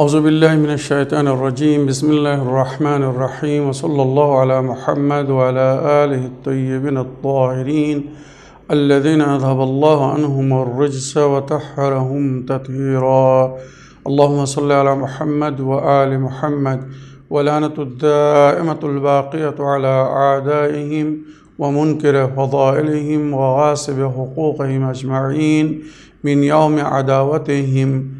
أعوذ بالله من الشيطان الرجيم. بسم الله الرحمن الرحيم. وصلى الله على محمد وعلى آله الطيبين الطاهرين الذين أذهب الله عنهم الرجس وطهرهم تطهيرا. اللهم صل على محمد وآل محمد. ولعنة الدائمة الباقية على أعدائهم ومنكر فضائلهم وغاصب حقوقهم أجمعين من يوم عداوتهم.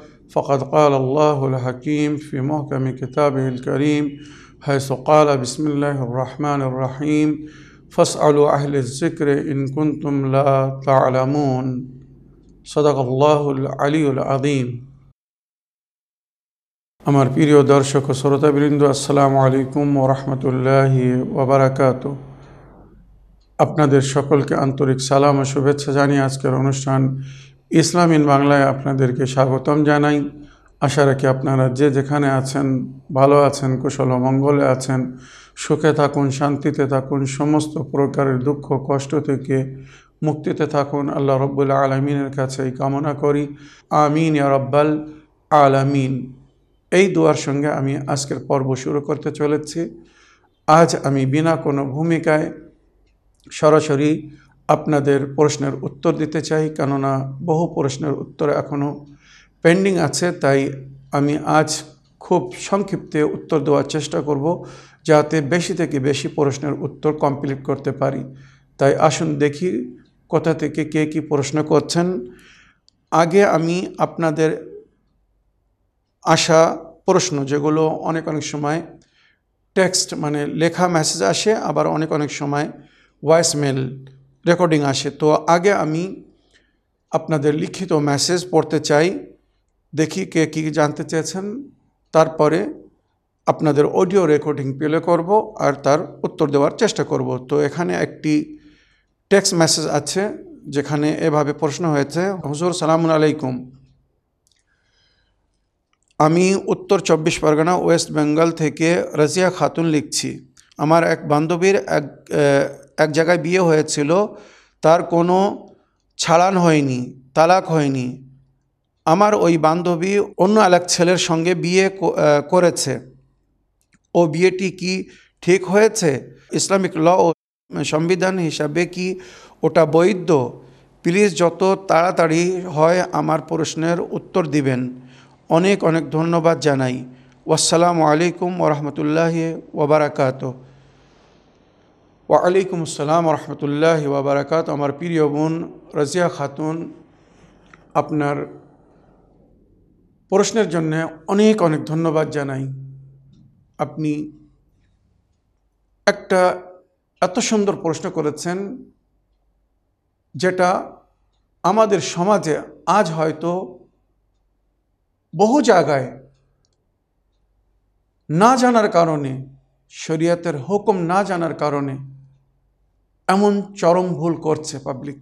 فقد قال الله الحكيم في محكم كتابه الكريم حيث قال بسم الله الرحمن الرحيم فاسألوا أهل الذكر إن كنتم لا تعلمون صدق الله العلي العظيم আমার প্রিয় দর্শক ও শ্রোতাবৃন্দ আসসালামু আলাইকুম ও রহমতুল্লাহি ওবরাকাত আপনাদের সকলকে আন্তরিক সালাম ও শুভেচ্ছা জানিয়ে আজকের অনুষ্ঠান ইসলাম ইন বাংলায় আপনাদেরকে স্বাগতম জানাই। আশা রাখি আপনারা যে যেখানে আছেন, ভালো আছেন, কুশল মঙ্গলে আছেন, সুখে থাকুন, শান্তিতে থাকুন, সমস্ত প্রকারের দুঃখ, কষ্ট থেকে মুক্তিতে থাকুন। আল্লাহ রব্বুল আলমিনের কাছে এই কামনা করি। আমিন রব্বাল আলামিন। এই দুয়ার সঙ্গে আমি আজকের পর্ব শুরু করতে চলেছি। আজ আমি বিনা কোনো ভূমিকায় সরাসরি আপনাদের প্রশ্নের উত্তর দিতে চাই, কেননা বহু প্রশ্নের উত্তর এখনও পেন্ডিং আছে, তাই আমি আজ খুব সংক্ষিপ্তে উত্তর দেওয়ার চেষ্টা করব, যাতে বেশি থেকে বেশি প্রশ্নের উত্তর কমপ্লিট করতে পারি। তাই আসুন দেখি কোথা থেকে কে কী প্রশ্ন করছেন। আগে আমি আপনাদের আসা প্রশ্ন, যেগুলো অনেক অনেক সময় টেক্সট মানে লেখা মেসেজ আসে, আবার অনেক অনেক সময় ভয়েস মেল রেকর্ডিং আসে। তো আগে আমি আপনাদের লিখিত মেসেজ পড়তে চাই। দেখি কে কী জানতে চেয়েছেন। তারপরে আপনাদের অডিও রেকর্ডিং প্লে করব আর তার উত্তর দেওয়ার চেষ্টা করব। তো এখানে একটি টেক্সট মেসেজ আছে, যেখানে এভাবে প্রশ্ন হয়েছে, হুজুর সালাম আলাইকুম। আমি উত্তর চব্বিশ পরগনা, ওয়েস্ট বেঙ্গল থেকে রাজিয়া খাতুন লিখছি। আমার এক বান্ধবীর এক এক জায়গায় বিয়ে হয়েছিল, তার কোনো ছাড়ান হয়নি, তালাক হয়নি। আমার ওই বান্ধবী অন্য এক ছেলের সঙ্গে বিয়ে করেছে। ও বিয়েটি কি ঠিক হয়েছে? ইসলামিক ল ও সংবিধান হিসাবে কি ওটা বৈধ? প্লিজ যত তাড়াতাড়ি হয় আমার প্রশ্নের উত্তর দিবেন। অনেক অনেক ধন্যবাদ জানাই। আসসালামু আলাইকুম ওরহমতুল্লাহ ওবরাকাত ওয়ালাইকুম আসসালাম রহমতুল্লাহ ওবরাকাত আমার প্রিয় বোন রাজিয়া খাতুন, আপনার প্রশ্নের জন্য অনেক অনেক ধন্যবাদ জানাই। আপনি একটা এত সুন্দর প্রশ্ন করেছেন, যেটা আমাদের সমাজে আজ হয়তো বহু জায়গায় না জানার কারণে, শরীয়তের হুকুম না জানার কারণে এমন চরম ভুল করছে পাবলিক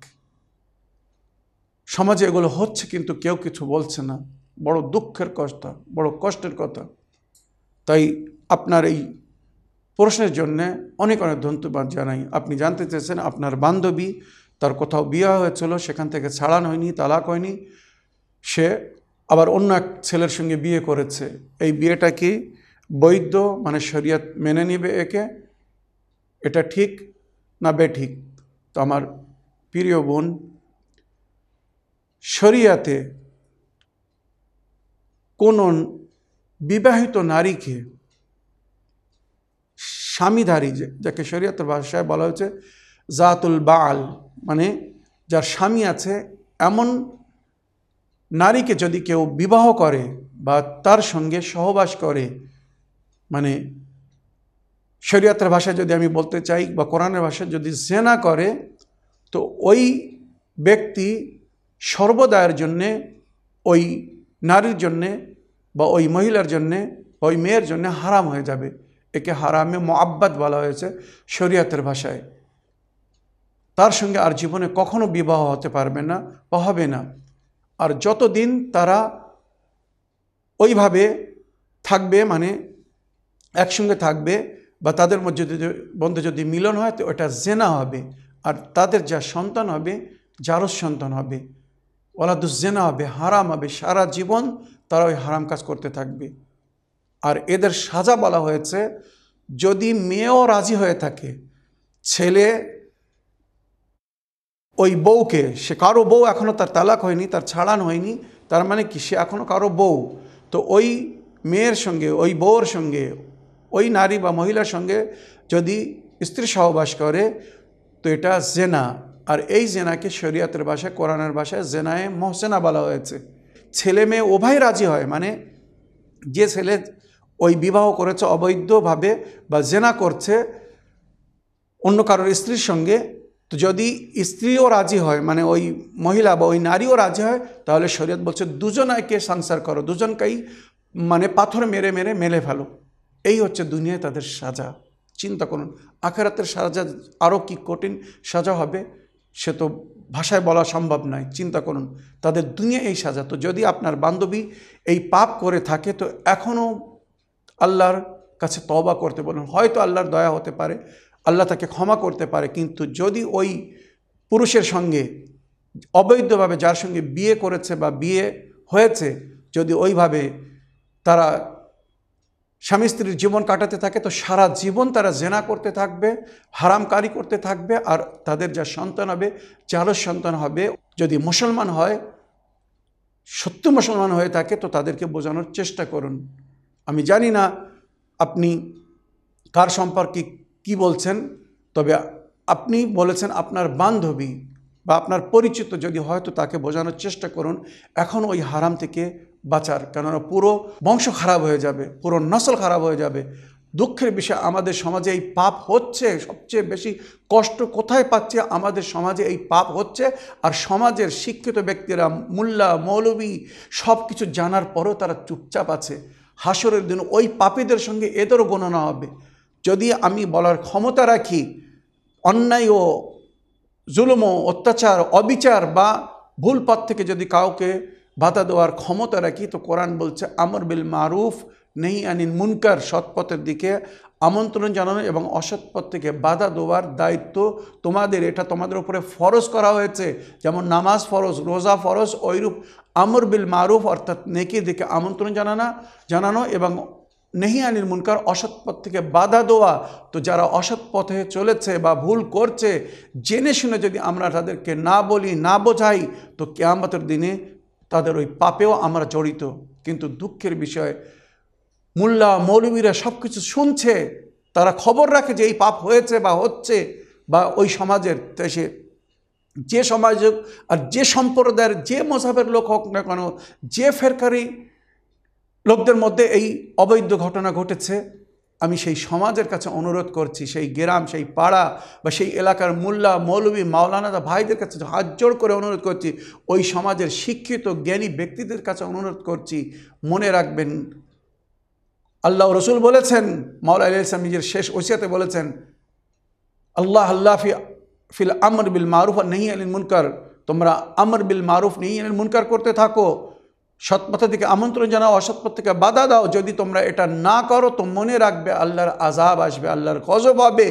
সমাজে এগুলো হচ্ছে কিন্তু কেউ কিছু বলছে না। বড় দুঃখের কথা, বড় কষ্টের কথা। তাই আপনার এই প্রশ্নের জন্যে অনেক অনেক ধন্যবাদ জানাই। আপনি জানতে চেয়েছেন আপনার বান্ধবী, তার কোথাও বিয়ে হয়েছিল, সেখান থেকে ছাড়ান হয়নি, তালাক হয়নি। সে আবার অন্য এক ছেলের সঙ্গে বিয়ে করেছে। এই বিয়েটা কি বৈধ? মানে শরিয়ত মেনে নিবে একে? এটা ঠিক? না বেঠিক তো আমার প্রিয় বোন শরিয়াতে কোন বিবাহিত নারীকে স্বামীধারী যাকে শরীয়তের ভাষায় বলা হয়েছে, জাতুল বাল মানে যার স্বামী আছে, এমন নারীকে যদি কেউ বিবাহ করে বা তার সঙ্গে সহবাস করে মানে শরীয়তের ভাষায় যদি আমি বলতে চাই বা কোরআনের ভাষায় যদি জেনা করে, তো ওই ব্যক্তি সর্বদায়ের জন্যে, ওই নারীর জন্যে বা ওই মহিলার জন্যে ওই মেয়ের জন্য হারাম হয়ে যাবে। একে হারামে মোয়াব্বাত বলা হয়েছে শরীয়তের ভাষায়। তার সঙ্গে আর জীবনে কখনো বিবাহ হতে পারবে না বা হবে না। আর যতদিন তারা ওইভাবে থাকবে মানে একসঙ্গে থাকবে বা তাদের মধ্যে যদি মধ্যে যদি মিলন হয়, তো ওটা জেনা হবে। আর তাদের যা সন্তান হবে জারস সন্তান হবে ওলাদুজেনা হবে, হারাম হবে, সারা জীবন তারা ওই হারাম কাজ করতে থাকবে। আর এদের সাজা বলা হয়েছে, যদি মেয়েও রাজি হয়ে থাকে, ছেলে ওই বউকে, সে কারও বউ এখনও তার তালাক হয়নি, তার ছাড়ান হয়নি, তার মানে কি, সে এখনও কারও বউ। তো ওই মেয়ের সঙ্গে, ওই বউর সঙ্গে ওই নারী বা মহিলার সঙ্গে যদি স্ত্রী সহবাস করে, তো এটা জেনা। আর এই জেনাকে শরিয়াতের ভাষায়, কোরআনের ভাষায় জেনায় মহসেনা বলা হয়েছে। ছেলে মেয়ে উভয় রাজি হয় মানে যে ছেলে ওই বিবাহ করেছে অবৈধভাবে বা জেনা করছে অন্য কারোর স্ত্রীর সঙ্গে, তো যদি স্ত্রীও রাজি হয় মানে ওই মহিলা বা ওই নারীও রাজি হয়, তাহলে শরীয়ত বলছে, দুজনকে সংসার করো, দুজনকেই মানে পাথর মেরে মেরে মেলে ফেলো। এই হচ্ছে দুনিয়ায় তাদের সাজা। চিন্তা করুন, আখেরাতের সাজা আরও কি কঠিন সাজা হবে সে তো ভাষায় বলা সম্ভব নয়। চিন্তা করুন, তাদের দুনিয়া এই সাজা। তো যদি আপনার বান্ধবী এই পাপ করে থাকে, তো এখনও আল্লাহর কাছে তবা করতে বলুন। হয়তো আল্লাহর দয়া হতে পারে, আল্লাহ তাকে ক্ষমা করতে পারে, কিন্তু যদি ওই পুরুষের সঙ্গে, অবৈধভাবে যার সঙ্গে বিয়ে করেছে বা বিয়ে হয়েছে, যদি ওইভাবে তারা স্বামী স্ত্রীর জীবন কাটাতে থাকে, তো সারা জীবন তারা জেনা করতে থাকবে, হারামকারি করতে থাকবে, আর তাদের যা সন্তান হবে যারও সন্তান হবে, যদি মুসলমান হয়, সত্য মুসলমান হয়ে থাকে, তো তাদেরকে বোঝানোর চেষ্টা করুন। আমি জানি না আপনি কার সম্পর্কে কি বলছেন, তবে আপনি বলেছেন আপনার বান্ধবী বা আপনার পরিচিত যদি হয়, তো তাকে বোঝানোর চেষ্টা করুন। এখন ওই হারাম থেকে বাঁচার। কেননা পুরো বংশ খারাপ হয়ে যাবে, পুরো নসল খারাপ হয়ে যাবে। দুঃখের বিষয়, আমাদের সমাজে এই পাপ হচ্ছে, সবচেয়ে বেশি কষ্ট কোথায় পাচ্ছে? আমাদের সমাজে এই পাপ হচ্ছে। আর সমাজের শিক্ষিত ব্যক্তিরা, মোল্লা, মৌলবী সব কিছু জানার পরেও তারা চুপচাপ আছে। হাসরের দিন ওই পাপীদের সঙ্গে এদেরও গণনা হবে। যদি আমি বলার ক্ষমতা রাখি, অন্যায় ও জুলুম অত্যাচার, অবিচার বা ভুল পথ থেকে যদি কাউকে বাধা দেওয়ার ক্ষমতা রাখি। তো কোরআন বলছে, আমর বিল মারুফ নেই আনিন মুনকার সৎপথের দিকে আমন্ত্রণ জানানো এবং অসৎ পথ থেকে বাধা দেওয়ার দায়িত্ব তোমাদের। এটা তোমাদের উপরে ফরজ করা হয়েছে। যেমন নামাজ ফরজ, রোজা ফরজ ওইরূপ আমর বিল মারুফ, অর্থাৎ নেকি দিকে আমন্ত্রণ জানানা, জানানো এবং নেহি আনির মুনকার, অসৎ পথ থেকে বাধা দেওয়া। তো যারা অসৎ পথে চলেছে বা ভুল করছে, জেনে শুনে যদি আমরা তাদেরকে না বলি, না বোঝাই, তো কেয়ামতের দিনে তাদের ওই পাপেও আমরা জড়িত। কিন্তু দুঃখের বিষয়, মোল্লা, মৌলবীরা সব কিছু শুনছে, তারা খবর রাখে যে এই পাপ হয়েছে বা হচ্ছে, বা ওই সমাজের দেশে যে সমাজ আর যে সম্প্রদায়ের যে মজাবের লোক হোক না কেন, যে ফেরকারি লোকদের মধ্যে এই অবৈধ ঘটনা ঘটেছে। আমি সেই সমাজের কাছে অনুরোধ করছি, সেই গ্রাম, সেই পাড়া বা সেই এলাকার মোল্লা মৌলবী মাওলানাদা ভাইদের কাছে হাত জোড় করে অনুরোধ করছি, ওই সমাজের শিক্ষিত, জ্ঞানী ব্যক্তিদের কাছে অনুরোধ করছি, মনে রাখবেন, আল্লাহ রসুল বলেছেন, মাওলা আলী ইসলাম নিজের শেষ ওসিয়াতে বলেছেন, আল্লাহ আল্লাহ ফি, ফিল আমর বিল মারুফ আর নেই আলিন মুনকার, তোমরা আমর বিল মারুফ নেই আলিন মুনকার করতে থাকো সৎপথে থেকে আমন্ত্রণ জানাও অসৎপথ থেকে বাধা দাও। যদি তোমরা এটা না করো, তো মনে রাখবে আল্লাহর আজাব আসবে, আল্লাহর গজব হবে।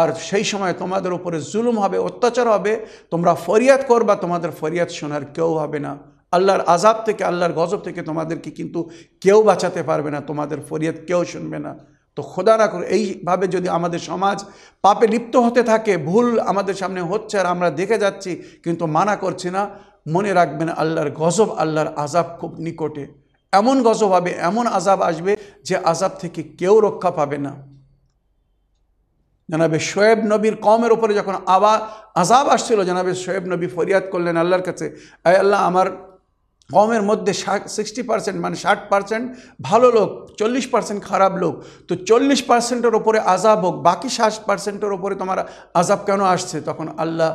আর সেই সময় তোমাদের উপরে জুলুম হবে, অত্যাচার হবে। তোমরা ফরিয়াদ করবা, তোমাদের ফরিয়াদ শোনার কেউ হবে না। আল্লাহর আজাব থেকে, আল্লাহর গজব থেকে তোমাদেরকে কিন্তু কেউ বাঁচাতে পারবে না, তোমাদের ফরিয়াদ কেউ শুনবে না। তো খোদা না করে এইভাবে যদি আমাদের সমাজ পাপে লিপ্ত হতে থাকে, ভুল আমাদের সামনে হচ্ছে আর আমরা দেখে যাচ্ছি, কিন্তু মানা করছি না। মনে রাখবেন, আল্লাহর গজব, আল্লাহর আজাব খুব নিকটে। এমন গজব হবে, এমন আজাব আসবে যে আজাব থেকে কেউ রক্ষা পাবে না। জানাবে শোয়েব নবীর কমের ওপরে যখন আবার আজাব আসছিল, জানাবে শোয়েব নবী ফরিয়াদ করলেন আল্লাহর কাছে, আয় আল্লাহ, আমার কমের মধ্যে সিক্সটি পার্সেন্ট মানে ষাট পার্সেন্ট ভালো লোক, চল্লিশ পার্সেন্ট খারাপ লোক। তো চল্লিশ পার্সেন্টের ওপরে আজাব হোক, বাকি ষাট পার্সেন্টের ওপরে তোমার আজাব কেন আসছে? তখন আল্লাহ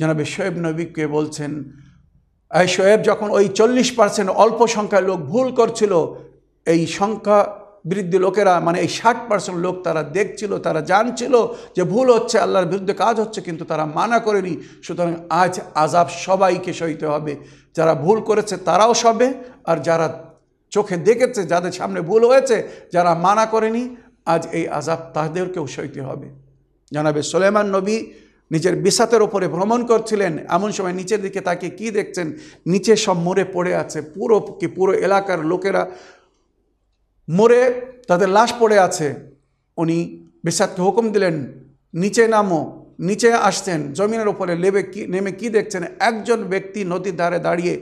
জানাবে শোয়েব নবীকে বলছেন শোয়েব যখন ওই চল্লিশ পার্সেন্ট অল্প সংখ্যায় লোক ভুল করছিল, এই সংখ্যা বৃদ্ধি লোকেরা মানে এই ষাট পার্সেন্ট লোক তারা দেখছিল, তারা জানছিল যে ভুল হচ্ছে, আল্লাহর বিরুদ্ধে কাজ হচ্ছে, কিন্তু তারা মানা করেনি। সুতরাং আজ আজাব সবাইকে সইতে হবে। যারা ভুল করেছে তারাও সবে, আর যারা চোখে দেখেছে, যাদের সামনে ভুল হয়েছে, যারা মানা করেনি, আজ এই আজাব তাদেরকেও সইতে হবে। জানাবে সোলেমান নবী নিজের বিসাতের ওপরে ভ্রমণ করছিলেন। এমন সময় নিচের দিকে তাকে কি দেখছেন? নিচে সব মরে পড়ে আছে। পুরো কি পুরো এলাকার লোকেরা মরে, তাদের লাশ পড়ে আছে। উনি বিসাতকে হুকুম দিলেন, নিচে নামো, নিচে আসছেন। জমিনের ওপরে লেবে কি, নেমে কি দেখছেন? একজন ব্যক্তি নদীর ধারে দাঁড়িয়ে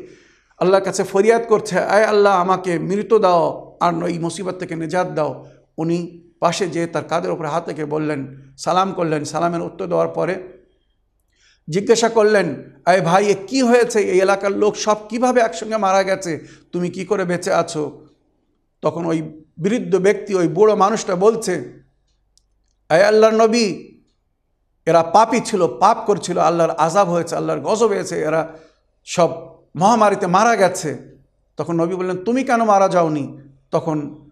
আল্লাহর কাছে ফরিয়াদ করছে আয় আল্লাহ, আমাকে মৃত দাও আর এই মুসিবত থেকে নিজাত দাও। উনি পাশে যেয়ে তার কাদের ওপরে হাত থেকে বললেন, সালাম করলেন। সালামের উত্তর দেওয়ার পরে জিজ্ঞাসা করলেন, আয় ভাই, এ কী হয়েছে? এই এলাকার লোক সব কীভাবে একসঙ্গে মারা গেছে? তুমি কি করে বেঁচে আছো? তখন ওই বৃদ্ধ ব্যক্তি, ওই বুড়ো মানুষটা বলছে, আয় আল্লাহর নবী, এরা পাপই ছিল, পাপ করছিল, আল্লাহর আজাব হয়েছে, আল্লাহর গজব হয়েছে, এরা সব মহামারীতে মারা গেছে। তখন নবী বললেন, তুমি কেন মারা যাওনি? তখন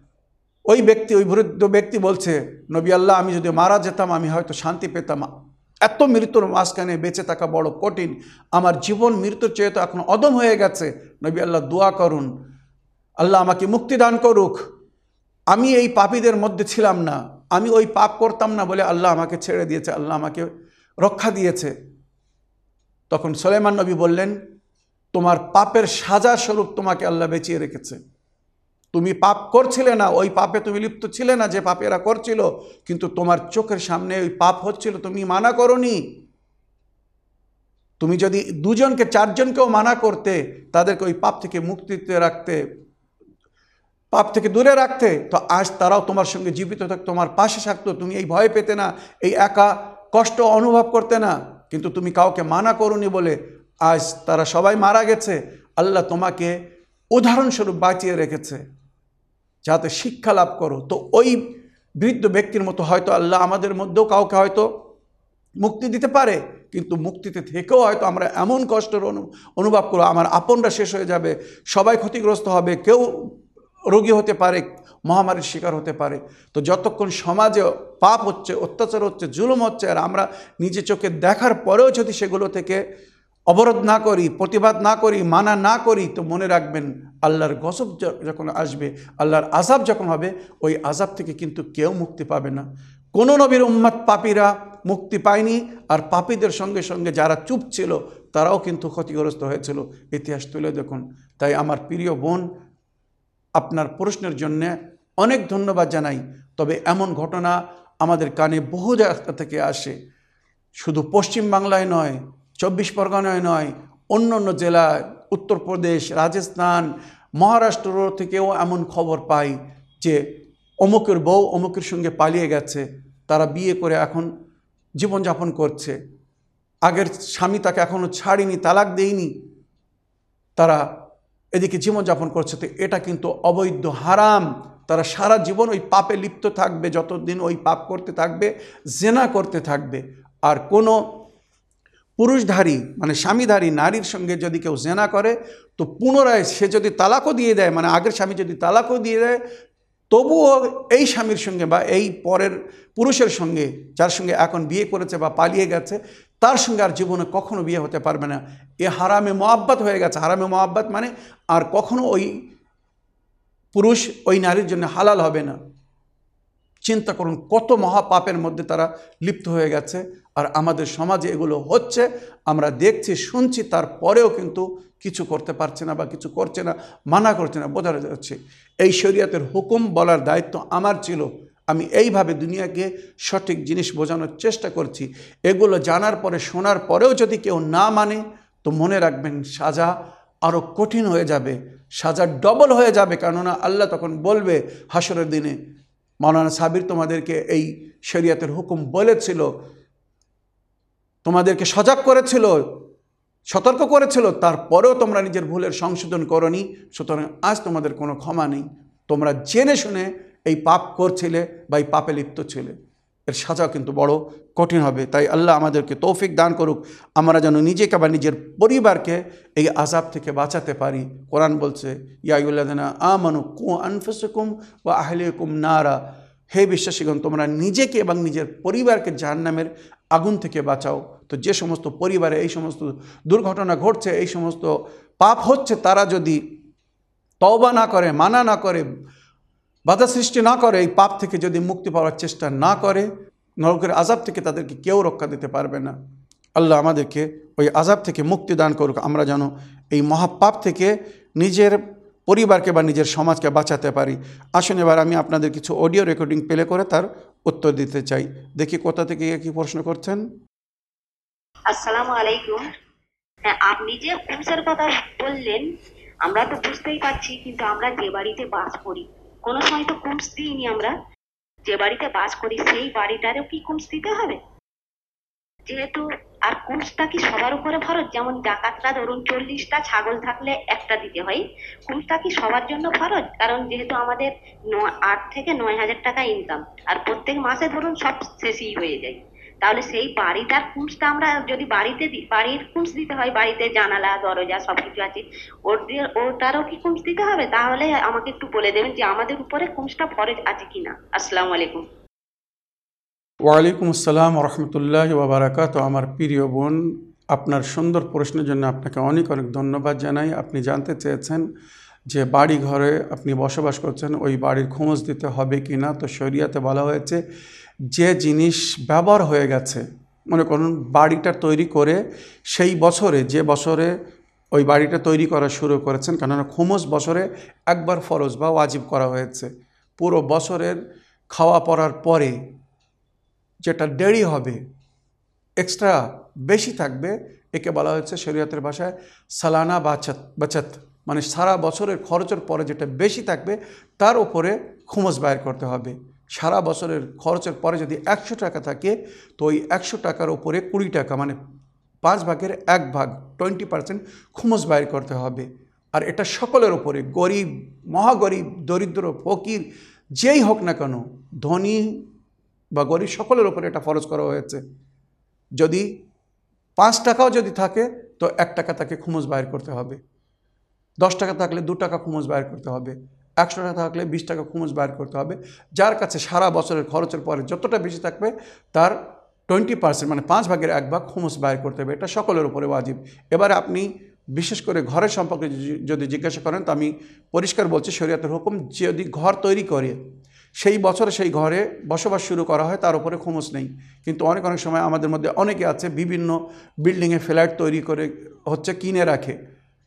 ওই ব্যক্তি, ওই বৃদ্ধ ব্যক্তি বলছে, নবী আল্লাহ, আমি যদি মারা যেতাম, আমি হয়তো শান্তি পেতাম। এত মৃত্যুর মাঝখানে বেঁচে থাকা বড় কঠিন। আমার জীবন মৃত্যুর চেয়ে তো এখন অদম হয়ে গেছে। নবী আল্লাহ দোয়া করুন। আল্লাহ আমাকে মুক্তি দান করুক। আমি এই পাপীদের মধ্যে ছিলাম না। আমি ওই পাপ করতাম না বলে আল্লাহ আমাকে ছেড়ে দিয়েছে, আল্লাহ আমাকে রক্ষা দিয়েছে। তখন সোলেমান নবী বললেন, তোমার পাপের সাজা স্বরূপ তোমাকে আল্লাহ বেঁচিয়ে রেখেছে। তুমি পাপ করছিলে না, ওই পাপে তুমি লিপ্ত ছিলে না যে পাপে এরা করছিল, কিন্তু তোমার চোখের সামনে ওই পাপ হচ্ছিল, তুমি মানা করনি। তুমি যদি দুজনকে, চারজনকেও মানা করতে, তাদেরকে ওই পাপ থেকে মুক্তিতে রাখতে, পাপ থেকে দূরে রাখতে, তো আজ তারাও তোমার সঙ্গে জীবিত থাকতো তোমার পাশে থাকতো, তুমি এই ভয় পেতে না, এই একা কষ্ট অনুভব করতে না, কিন্তু তুমি কাউকে মানা করনি বলে আজ তারা সবাই মারা গেছে। আল্লাহ তোমাকে উদাহরণস্বরূপ বাঁচিয়ে রেখেছে। যাতে শিক্ষা লাভ করো। তো ওই বৃদ্ধ ব্যক্তির মতো হয়তো আল্লাহ আমাদের মধ্যেও কাউকে হয়তো মুক্তি দিতে পারে, কিন্তু মুক্তিতে থেকেও হয়তো আমরা এমন কষ্টের অনু, অনুভব করো আমার আপনরা শেষ হয়ে যাবে, সবাই ক্ষতিগ্রস্ত হবে, কেউ রোগী হতে পারে, মহামারীর শিকার হতে পারে। তো যতক্ষণ সমাজে পাপ হচ্ছে, অত্যাচার হচ্ছে, জুলুম হচ্ছে, আর আমরা নিজে চোখে দেখার পরেও যদি সেগুলো থেকে অবরোধ না করি, প্রতিবাদ না করি, মানা না করি, তো মনে রাখবেন আল্লাহর গসব যখন আসবে, আল্লাহর আজাব যখন হবে, ওই আজাব থেকে কিন্তু কেউ মুক্তি পাবে না। কোনো নবীর উম্মাদ পাপীরা মুক্তি পায়নি, আর পাপীদের সঙ্গে সঙ্গে যারা চুপ ছিল, তারাও কিন্তু ক্ষতিগ্রস্ত হয়েছিল। ইতিহাস তুলে দেখুন। তাই আমার প্রিয় বোন, আপনার প্রশ্নের জন্যে অনেক ধন্যবাদ জানাই। তবে এমন ঘটনা আমাদের কানে বহু জায়গা থেকে আসে। শুধু পশ্চিম বাংলায় নয় চব্বিশ পরগনায় নয়, অন্য অন্য জেলায়, উত্তরপ্রদেশ, রাজস্থান মহারাষ্ট্র থেকেও এমন খবর পাই যে অমুকের বউ অমুকের সঙ্গে পালিয়ে গেছে, তারা বিয়ে করে এখন জীবনযাপন করছে। আগের স্বামী তাকে এখনও ছাড়িনি, তালাক দেয়নি, তারা এদিকে জীবনযাপন করছে। তো এটা কিন্তু অবৈধ, হারাম। তারা সারা জীবন ওই পাপে লিপ্ত থাকবে, যতদিন ওই পাপ করতে থাকবে, জেনা করতে থাকবে। আর কোনো পুরুষধারী মানে স্বামীধারী নারীর সঙ্গে যদি কেউ জেনা করে, তো পুনরায় সে যদি তালাকও দিয়ে দেয় মানে আগের স্বামী যদি তালাকও দিয়ে দেয়, তবুও এই স্বামীর সঙ্গে বা এই পরের পুরুষের সঙ্গে, যার সঙ্গে এখন বিয়ে করেছে বা পালিয়ে গেছে, তার সঙ্গে আর জীবনে কখনো বিয়ে হতে পারবে না। এ হারামে মোয়াব্বাত হয়ে গেছে। হারামে মোয়াব্বাত মানে আর কখনো ওই পুরুষ ওই নারীর জন্য হালাল হবে না। চিন্তা করুন কত মহাপাপের মধ্যে তারা লিপ্ত হয়ে গেছে। আর আমাদের সমাজে এগুলো হচ্ছে, আমরা দেখছি, শুনছি, তারপরেও কিন্তু কিছু করতে পারছে না বা কিছু করছে না, মানা করছে না, বোঝা যাচ্ছে। এই শরীয়তের হুকুম বলার দায়িত্ব আমার ছিল, আমি এইভাবে দুনিয়াকে সঠিক জিনিস বোঝানোর চেষ্টা করছি। এগুলো জানার পরে, শোনার পরেও যদি কেউ না মানে তো মনে রাখবেন সাজা আরও কঠিন হয়ে যাবে, সাজা ডবল হয়ে যাবে, কেননা আল্লাহ তখন বলবে, হাসরের দিনে, মাওলানা সাবির তোমাদেরকে এই শরিয়াতের হুকুম বলেছিল তোমাদেরকে সজাগ করেছিল, সতর্ক করেছিল, তারপরেও তোমরা নিজের ভুলের সংশোধন করনি, সুতরাং আজ তোমাদের কোনো ক্ষমা নেই। তোমরা জেনে শুনে এই পাপ করছিলে বা এই পাপে লিপ্ত ছিলে। এর সাজাও কিন্তু বড় কঠিন হবে। তাই আল্লাহ আমাদেরকে তৌফিক দান করুক। আমরা যেন নিজেকে বা নিজের পরিবারকে এই আজাব থেকে বাঁচাতে পারি। কোরআন বলছে ইয়াইউল্লাদিনা আমানু কু আনফুসকুম ও আহলিকুম নারা। হে বিশ্বাসীগণ, তোমরা নিজেকে এবং নিজের পরিবারকে জাহান্নামের আগুন থেকে বাঁচাও। তো যে সমস্ত পরিবারে এই সমস্ত দুর্ঘটনা ঘটছে, এই সমস্ত পাপ হচ্ছে, তারা যদি তওবা না করে, মানা না করে, বাধা সৃষ্টি না করে, এই পাপ থেকে যদি মুক্তি পাওয়ার চেষ্টা না করে, নরকের আজাব থেকে তাদেরকে কেউ রক্ষা দিতে পারবে না। আল্লাহ আমাদেরকে ওই আজাব থেকে মুক্তি দান করুক। আমরা যেন এই মহাপাপ থেকে নিজের পরিবারকে বা নিজের সমাজকে বাঁচাতে পারি। আসুন এবার আমি আপনাদের কিছু অডিও রেকর্ডিং প্লে করে তার উত্তর দিতে চাই। দেখি কোথা থেকে কি প্রশ্ন করছেন। আসসালামু আলাইকুম। হ্যাঁ আপনি যে কুমসের কথা বললেন, আমরা তো বুঝতেই পারছি, কিন্তু আমরা যে বাড়িতে বাস করি, কোনো সময় তো কুমস দিইনি আমরা। যে বাড়িতে বাস করি, সেই বাড়িটারও কি কুমস দিতে হবে? যেহেতু আর কুমসটা কি সবার উপরে ফরজ? যেমন ডাকাতরা ধরুন চল্লিশটা, ছাগল থাকলে একটা দিতে হয়। কুমসটা কি সবার জন্য ফরজ? কারণ যেহেতু আমাদের আট থেকে নয় হাজার টাকা ইনকাম আর প্রত্যেক মাসে ধরুন সব শেষই হয়ে যায়। তাহলে সেই বাড়িটার কুমসটা আমরা যদি বাড়িতে বাড়ির কুমস দিতে হয়, বাড়িতে জানালা, দরজা সবকিছু আছে ওর দিয়ে ওটারও কি কুমস দিতে হবে? তাহলে আমাকে একটু বলে দেবেন যে আমাদের উপরে কুমসটা ফরজ আছে কিনা। আসসালামু আলাইকুম। ওয়ালাইকুম আসসালাম রহমতুল্লাহ ওবরাকাত আমার প্রিয় বোন, আপনার সুন্দর প্রশ্নের জন্য আপনাকে অনেক অনেক ধন্যবাদ জানাই। আপনি জানতে চেয়েছেন যে বাড়ি ঘরে আপনি বসবাস করছেন, ওই বাড়ির খোঁজ দিতে হবে কি না? তো শরিয়াতে বলা হয়েছে, যে জিনিস ব্যবহার হয়ে গেছে, মনে করুন বাড়িটা তৈরি করে সেই বছরে, যে বছরে ওই বাড়িটা তৈরি করা শুরু করেছেন, কেননা খুমস বছরে একবার ফরজ বা ওয়াজিব করা হয়েছে। পুরো বছরের খাওয়া পড়ার পরে যেটা দেরি হবে এক্সট্রা বেশি থাকবে, একে বলা হয়েছে শরীয়তের ভাষায় সালানা বাচত বাচত। মানে সারা বছরের খরচের পরে যেটা বেশি থাকবে, তার উপরে খুমস বাইর করতে হবে। সারা বছরের খরচের পরে যদি একশো টাকা থাকে, তো ওই একশো টাকার উপরে কুড়ি টাকা মানে পাঁচ ভাগের এক ভাগ টোয়েন্টি পার্সেন্ট খুমস বাইর করতে হবে। আর এটা সকলের ওপরে গরিব, মহাগরিব, দরিদ্র, ফকির, যেই হোক না কেন, ধনী বা গরিব সকলের ওপরে এটা ফরজ করা হয়েছে। যদি পাঁচ টাকাও যদি থাকে, তো এক টাকা তাকে খুমুস বাইর করতে হবে। দশ টাকা থাকলে দু টাকা খুমুস বাইর করতে হবে। একশো টাকা থাকলে বিশ টাকা খুমুস বাইর করতে হবে। যার কাছে সারা বছরের খরচের পরে যতটা বেশি থাকবে, তার টোয়েন্টি পার্সেন্ট মানে পাঁচ ভাগের এক ভাগ খুমুস বাইর করতে হবে। এটা সকলের উপরে ওয়াজিব। এবারে আপনি বিশেষ করে ঘরের সম্পর্কে যদি জিজ্ঞাসা করেন, তো আমি পরিষ্কার বলছি, শরীয়তের হুকুম, যদি ঘর তৈরি করে সেই বছরে সেই ঘরে বসবাস শুরু করা হয়, তার উপরে খুমস নেই। কিন্তু অনেক অনেক সময় আমাদের মধ্যে অনেকে আছে, বিভিন্ন বিল্ডিংয়ে ফ্ল্যাট তৈরি করে হচ্ছে কিনে রাখে,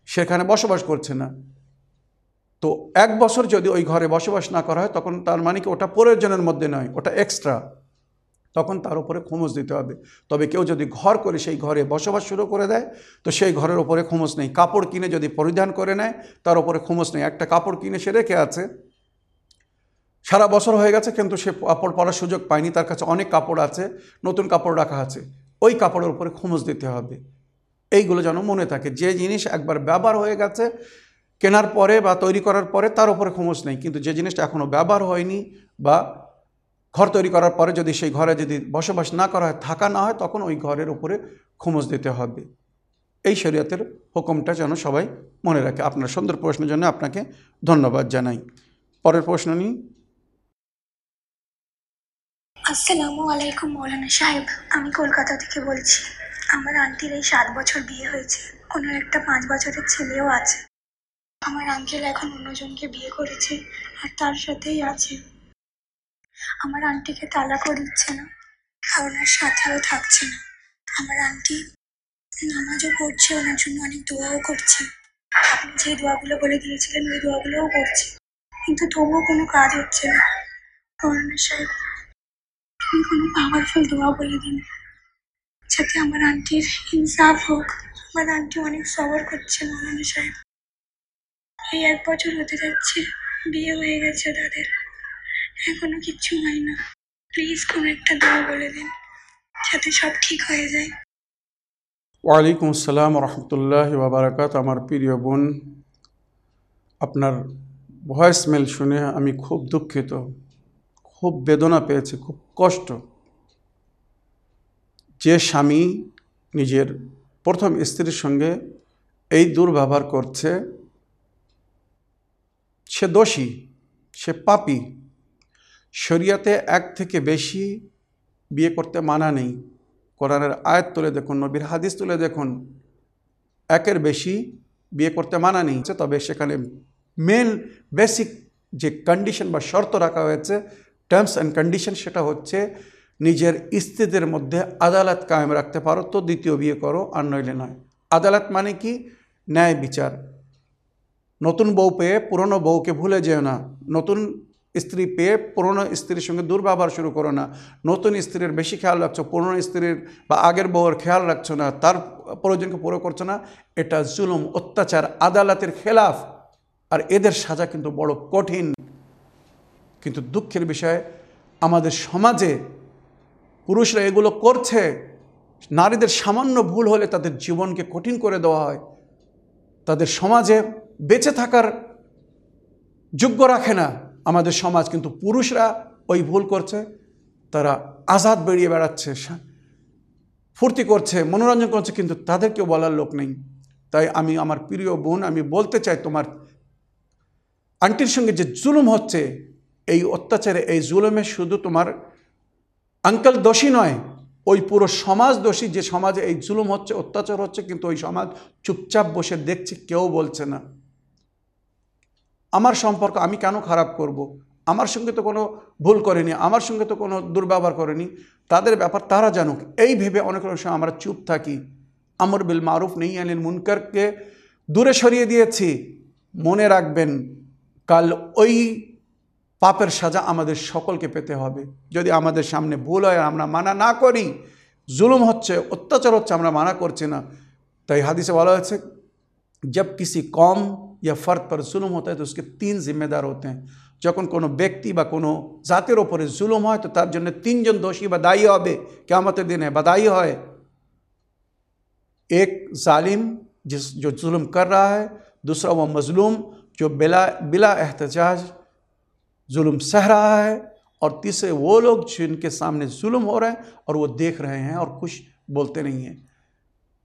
সেখানে বসবাস করছে না। তো এক বছর যদি ওই ঘরে বসবাস না করা হয়, তখন তার মানে কি ওটা প্রয়োজনের মধ্যে নয়, ওটা এক্সট্রা তখন তার উপরে খুমস দিতে হবে। তবে কেউ যদি ঘর করে সেই ঘরে বসবাস শুরু করে দেয়, তো সেই ঘরের ওপরে খুমস নেই। কাপড় কিনে যদি পরিধান করে নেয়, তার উপরে খুমস নেই। একটা কাপড় কিনে সে রেখে আছে সারা বছর হয়ে গেছে, কিন্তু সে কাপড় পরার সুযোগ পায়নি। তার কাছে অনেক কাপড় আছে, নতুন কাপড় রাখা আছে। ওই কাপড়ের উপরে খুমস দিতে হবে। এইগুলো যেন মনে থাকে। যে জিনিস একবার ব্যবহার হয়ে গেছে, কেনার পরে বা তৈরি করার পরে তার উপরে খুমস নেই। কিন্তু যে জিনিসটা এখনও ব্যবহার হয়নি বা ঘর তৈরি করার পরে যদি সেই ঘরে যদি বসবাস না করা হয়, থাকা না হয়, তখন ওই ঘরের উপরে খুমস দিতে হবে। এই শরীয়তের হুকুমটা যেন সবাই মনে রাখে। আপনার সুন্দর প্রশ্নের জন্য আপনাকে ধন্যবাদ জানাই। পরের প্রশ্ন নিই। আসসালামু আলাইকুম, মৌলানা সাহেব। আমি কলকাতা থেকে বলছি, আমার আন্টির এই সাত বছর বিয়ে হয়েছে। ওনার একটা পাঁচ বছরের ছেলেও আছে। আমার আঙ্কেল এখন অন্যজনকে বিয়ে করেছে, আর তার সাথেই আছে। আমার আন্টিকে তালাকও দিচ্ছে না আর ওনার সাথেও থাকছে না। আমার আন্টি নামাজও করছে ওনার জন্য অনেক দোয়াও করছে। আপনি যে দোয়াগুলো বলে দিয়েছিলেন, ওই দোয়াগুলোও করছে। কিন্তু তবুও কোনো কাজ হচ্ছে না। মৌলানা সাহেব তুমি কোনো পাওয়ারফুল দোয়া বলে দিন। যাতে আমার আন্টির ইনসাফ হোক। আমার আন্টি অনেক সবর করছে মৌলানা সাহেব। এই এক বছর হতে যাচ্ছে, বিয়ে হয়ে গেছে তাদের। এখনও কিচ্ছু হয় না। প্লিজ কোনো একটা দোয়া বলে দিন, যাতে সব ঠিক হয়ে যায়। ওয়ালাইকুম আসসালাম রহমতুল্লাহ বাবারাকাত আমার প্রিয় বোন, আপনার ভয়েস মেল শুনে আমি খুব দুঃখিত। খুব বেদনা পেয়েছে, খুব কষ্ট। যে স্বামী নিজের প্রথম স্ত্রীর সঙ্গে এই দুর্ব্যবহার করছে, সে দোষী, সে পাপি। শরিয়াতে এক থেকে বেশি বিয়ে করতে মানা নেই। কোরআনের আয়াত তুলে দেখুন, নবীর হাদিস তুলে দেখুন, একের বেশি বিয়ে করতে মানা নেই। তবে সেখানে মেন বেসিক যে কন্ডিশন বা শর্ত রাখা হয়েছে টার্মস অ্যান্ড কন্ডিশন সেটা হচ্ছে নিজের স্ত্রীদের মধ্যে আদালত কায়েম রাখতে পারো, তো দ্বিতীয় বিয়ে করো আর নইলে নয়। আদালত মানে কি? ন্যায় বিচার। নতুন বউ পেয়ে পুরনো বউকে ভুলে যেও না। নতুন স্ত্রী পেয়ে পুরনো স্ত্রীর সঙ্গে দুর্ব্যবহার শুরু করো না। নতুন স্ত্রীর বেশি খেয়াল রাখছো, পুরনো স্ত্রীর বা আগের বউয়ের খেয়াল রাখছো না, তার প্রয়োজনকে পুরো করছ না। এটা জুলুম, অত্যাচার, আদালতের খেলাফ। আর এদের সাজা কিন্তু বড় কঠিন। কিন্তু দুঃখের বিষয়, আমাদের সমাজে পুরুষরা এগুলো করছে, নারীদের সামান্য ভুল হলে তাদের জীবনকে কঠিন করে দেওয়া হয়। তাদের সমাজে বেঁচে থাকার যোগ্য রাখে না আমাদের সমাজ, কিন্তু পুরুষরা ওই ভুল করছে, তারা আজাদ বেরিয়ে বেড়াচ্ছে ফুর্তি করছে, মনোরঞ্জন করছে, কিন্তু তাদেরকেও বলার লোক নেই। তাই আমি, আমার প্রিয় বোন, আমি বলতে চাই, তোমার আন্টির সঙ্গে যে জুলুম হচ্ছে এই অত্যাচারে, এই জুলুমে শুধু তোমার আঙ্কেল দোষী নয়, ওই পুরো সমাজ দোষী, যে সমাজে এই জুলুম হচ্ছে, অত্যাচার হচ্ছে, কিন্তু ওই সমাজ চুপচাপ বসে দেখছে, কেউ বলছে না। আমার সম্পর্ক আমি কেন খারাপ করব। আমার সঙ্গে তো কোনো ভুল করেনি, আমার সঙ্গে তো কোনো দুর্ব্যবহার করেনি। তাদের ব্যাপার তারা জানুক। এই ভেবে অনেক সময় আমরা চুপ থাকি। আমর বিল মারুফ, নেই আনিল মুনকারকে দূরে সরিয়ে দিয়েছি। মনে রাখবেন, কাল ওই পাপের সাজা আমাদের সকলকে পেতে হবে যদি আমাদের সামনে ভুল হয় আমরা মানা না করি জুলুম হচ্ছে অত্যাচার হচ্ছে আমরা মানা করছি না তাই হাদিসে বলা হয়েছে जब किसी कौम या फ़र्द पर जुल्म होता है तो उसके तीन जिम्मेदार होते हैं যখন কোনো ব্যক্তি বা কোনো জাতের ওপরে জুলুম হয় তো তার জন্য তিনজন দোষী বা দায়ী হবে কেমতের দিনে বা দায়ী হয় एक जालिम जिस जो जुल्म कर रहा है दूसरा वो मज़लूम जो बिला बिला एहतजाज जुल्म सह रहा है और तीसरे वो लोग जिनके सामने जुल्म हो रहा है और वो देख रहे हैं और कुछ बोलते नहीं हैं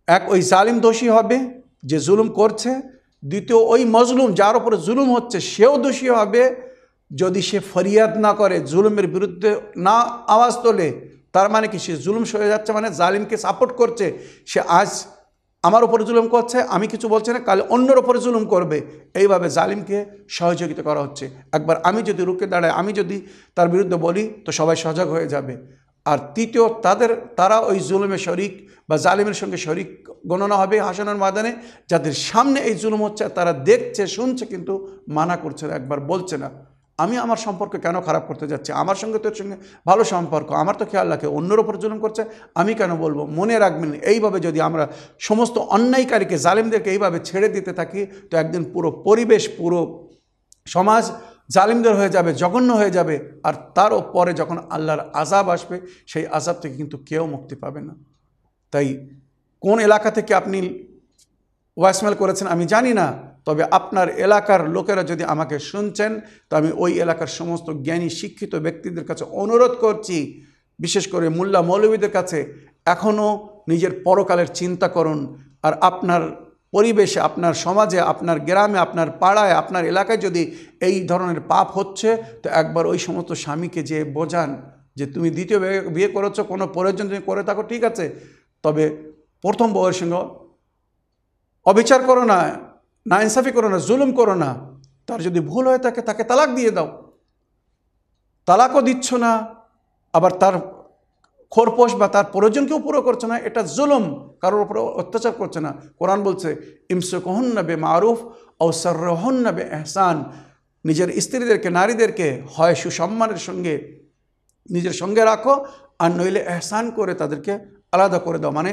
এক ওই জালিম দোষী হবে যে জুলুম করছে দ্বিতীয় ওই মজলুম যার উপরে জুলুম হচ্ছে সেও দোষী হবে যদি সে ফরিয়াদ না করে জুলুমের বিরুদ্ধে না আওয়াজ তোলে তার মানে কি সে জুলুম সয়ে যাচ্ছে মানে জালিমকে সাপোর্ট করছে সে আজ আমার উপরে জুলুম করছে, আমি কিছু বলছি না, কাল অন্যর ওপরে জুলুম করবে। এইভাবে জালিমকে সহযোগিতা করা হচ্ছে। একবার আমি যদি রুখে দাঁড়াই, আমি যদি তার বিরুদ্ধে বলি, তো সবাই সজাগ হয়ে যাবে। আর তৃতীয়, তাদের, তারা ওই জুলুমে শরিক বা জালিমের সঙ্গে শরিক গণনা হবে হাসানোর ময়দানে। যাদের সামনে এই জুলুম হচ্ছে, তারা দেখছে, শুনছে, কিন্তু মানা করছে না, একবার বলছে না। আমি আমার সম্পর্ক কেন খারাপ করতে যাচ্ছি? আমার সঙ্গে তোর সঙ্গে ভালো সম্পর্ক। আমার তো খেয়াল রাখে, অন্যের ওপর জুলুম করছে, আমি কেন বলব? মনে রাখবেন, এইভাবে যদি আমরা সমস্ত অন্যায়কারীকে, জালিমদেরকে এইভাবে ছেড়ে দিতে থাকি, তো একদিন পুরো পরিবেশ, পুরো সমাজ জালিমদের হয়ে যাবে, জঘন্য হয়ে যাবে। আর তার পরে যখন আল্লাহর আজাব আসবে, সেই আজাব থেকে কিন্তু কেউ মুক্তি পাবে না। তাই কোন এলাকা থেকে আপনি ওয়াইসমেল করেছেন আমি জানি না। তবে আপনার এলাকার লোকেরা যদি আমাকে শুনছেন, তো আমি ওই এলাকার সমস্ত জ্ঞানী, শিক্ষিত ব্যক্তিদের কাছে অনুরোধ করছি, বিশেষ করে মোল্লা মৌলবীদের কাছে এখনও নিজের পরকালের চিন্তা করুন। আর আপনার পরিবেশে, আপনার সমাজে, আপনার গ্রামে, আপনার পাড়ায়, আপনার এলাকায় যদি এই ধরনের পাপ হচ্ছে, তো একবার ওই সমস্ত স্বামীকে যে বোঝান যে তুমি দ্বিতীয় বিয়ে করেছ, কোনো প্রয়োজন তুমি করে থাকো, ঠিক আছে। তবে প্রথম বউয়ের অবিচার করো না। না ইনসাফি করো না, জুলুম করো না। তার যদি ভুল হয়ে থাকে তাকে তালাক দিয়ে দাও। তালাকও দিচ্ছ না, আবার তার খোরপোশ বা তার প্রয়োজনকেও পুরো করছে না, এটা জুলুম, কারোর উপরে অত্যাচার করছে না। কোরআন বলছে, ইমসকহন্না বে মারুফ ঔসরহন্না বে এহসান নিজের স্ত্রীদেরকে, নারীদেরকে হয় সুসম্মানের সঙ্গে নিজের সঙ্গে রাখো, আর নইলে এহসান করে তাদেরকে আলাদা করে দাও। মানে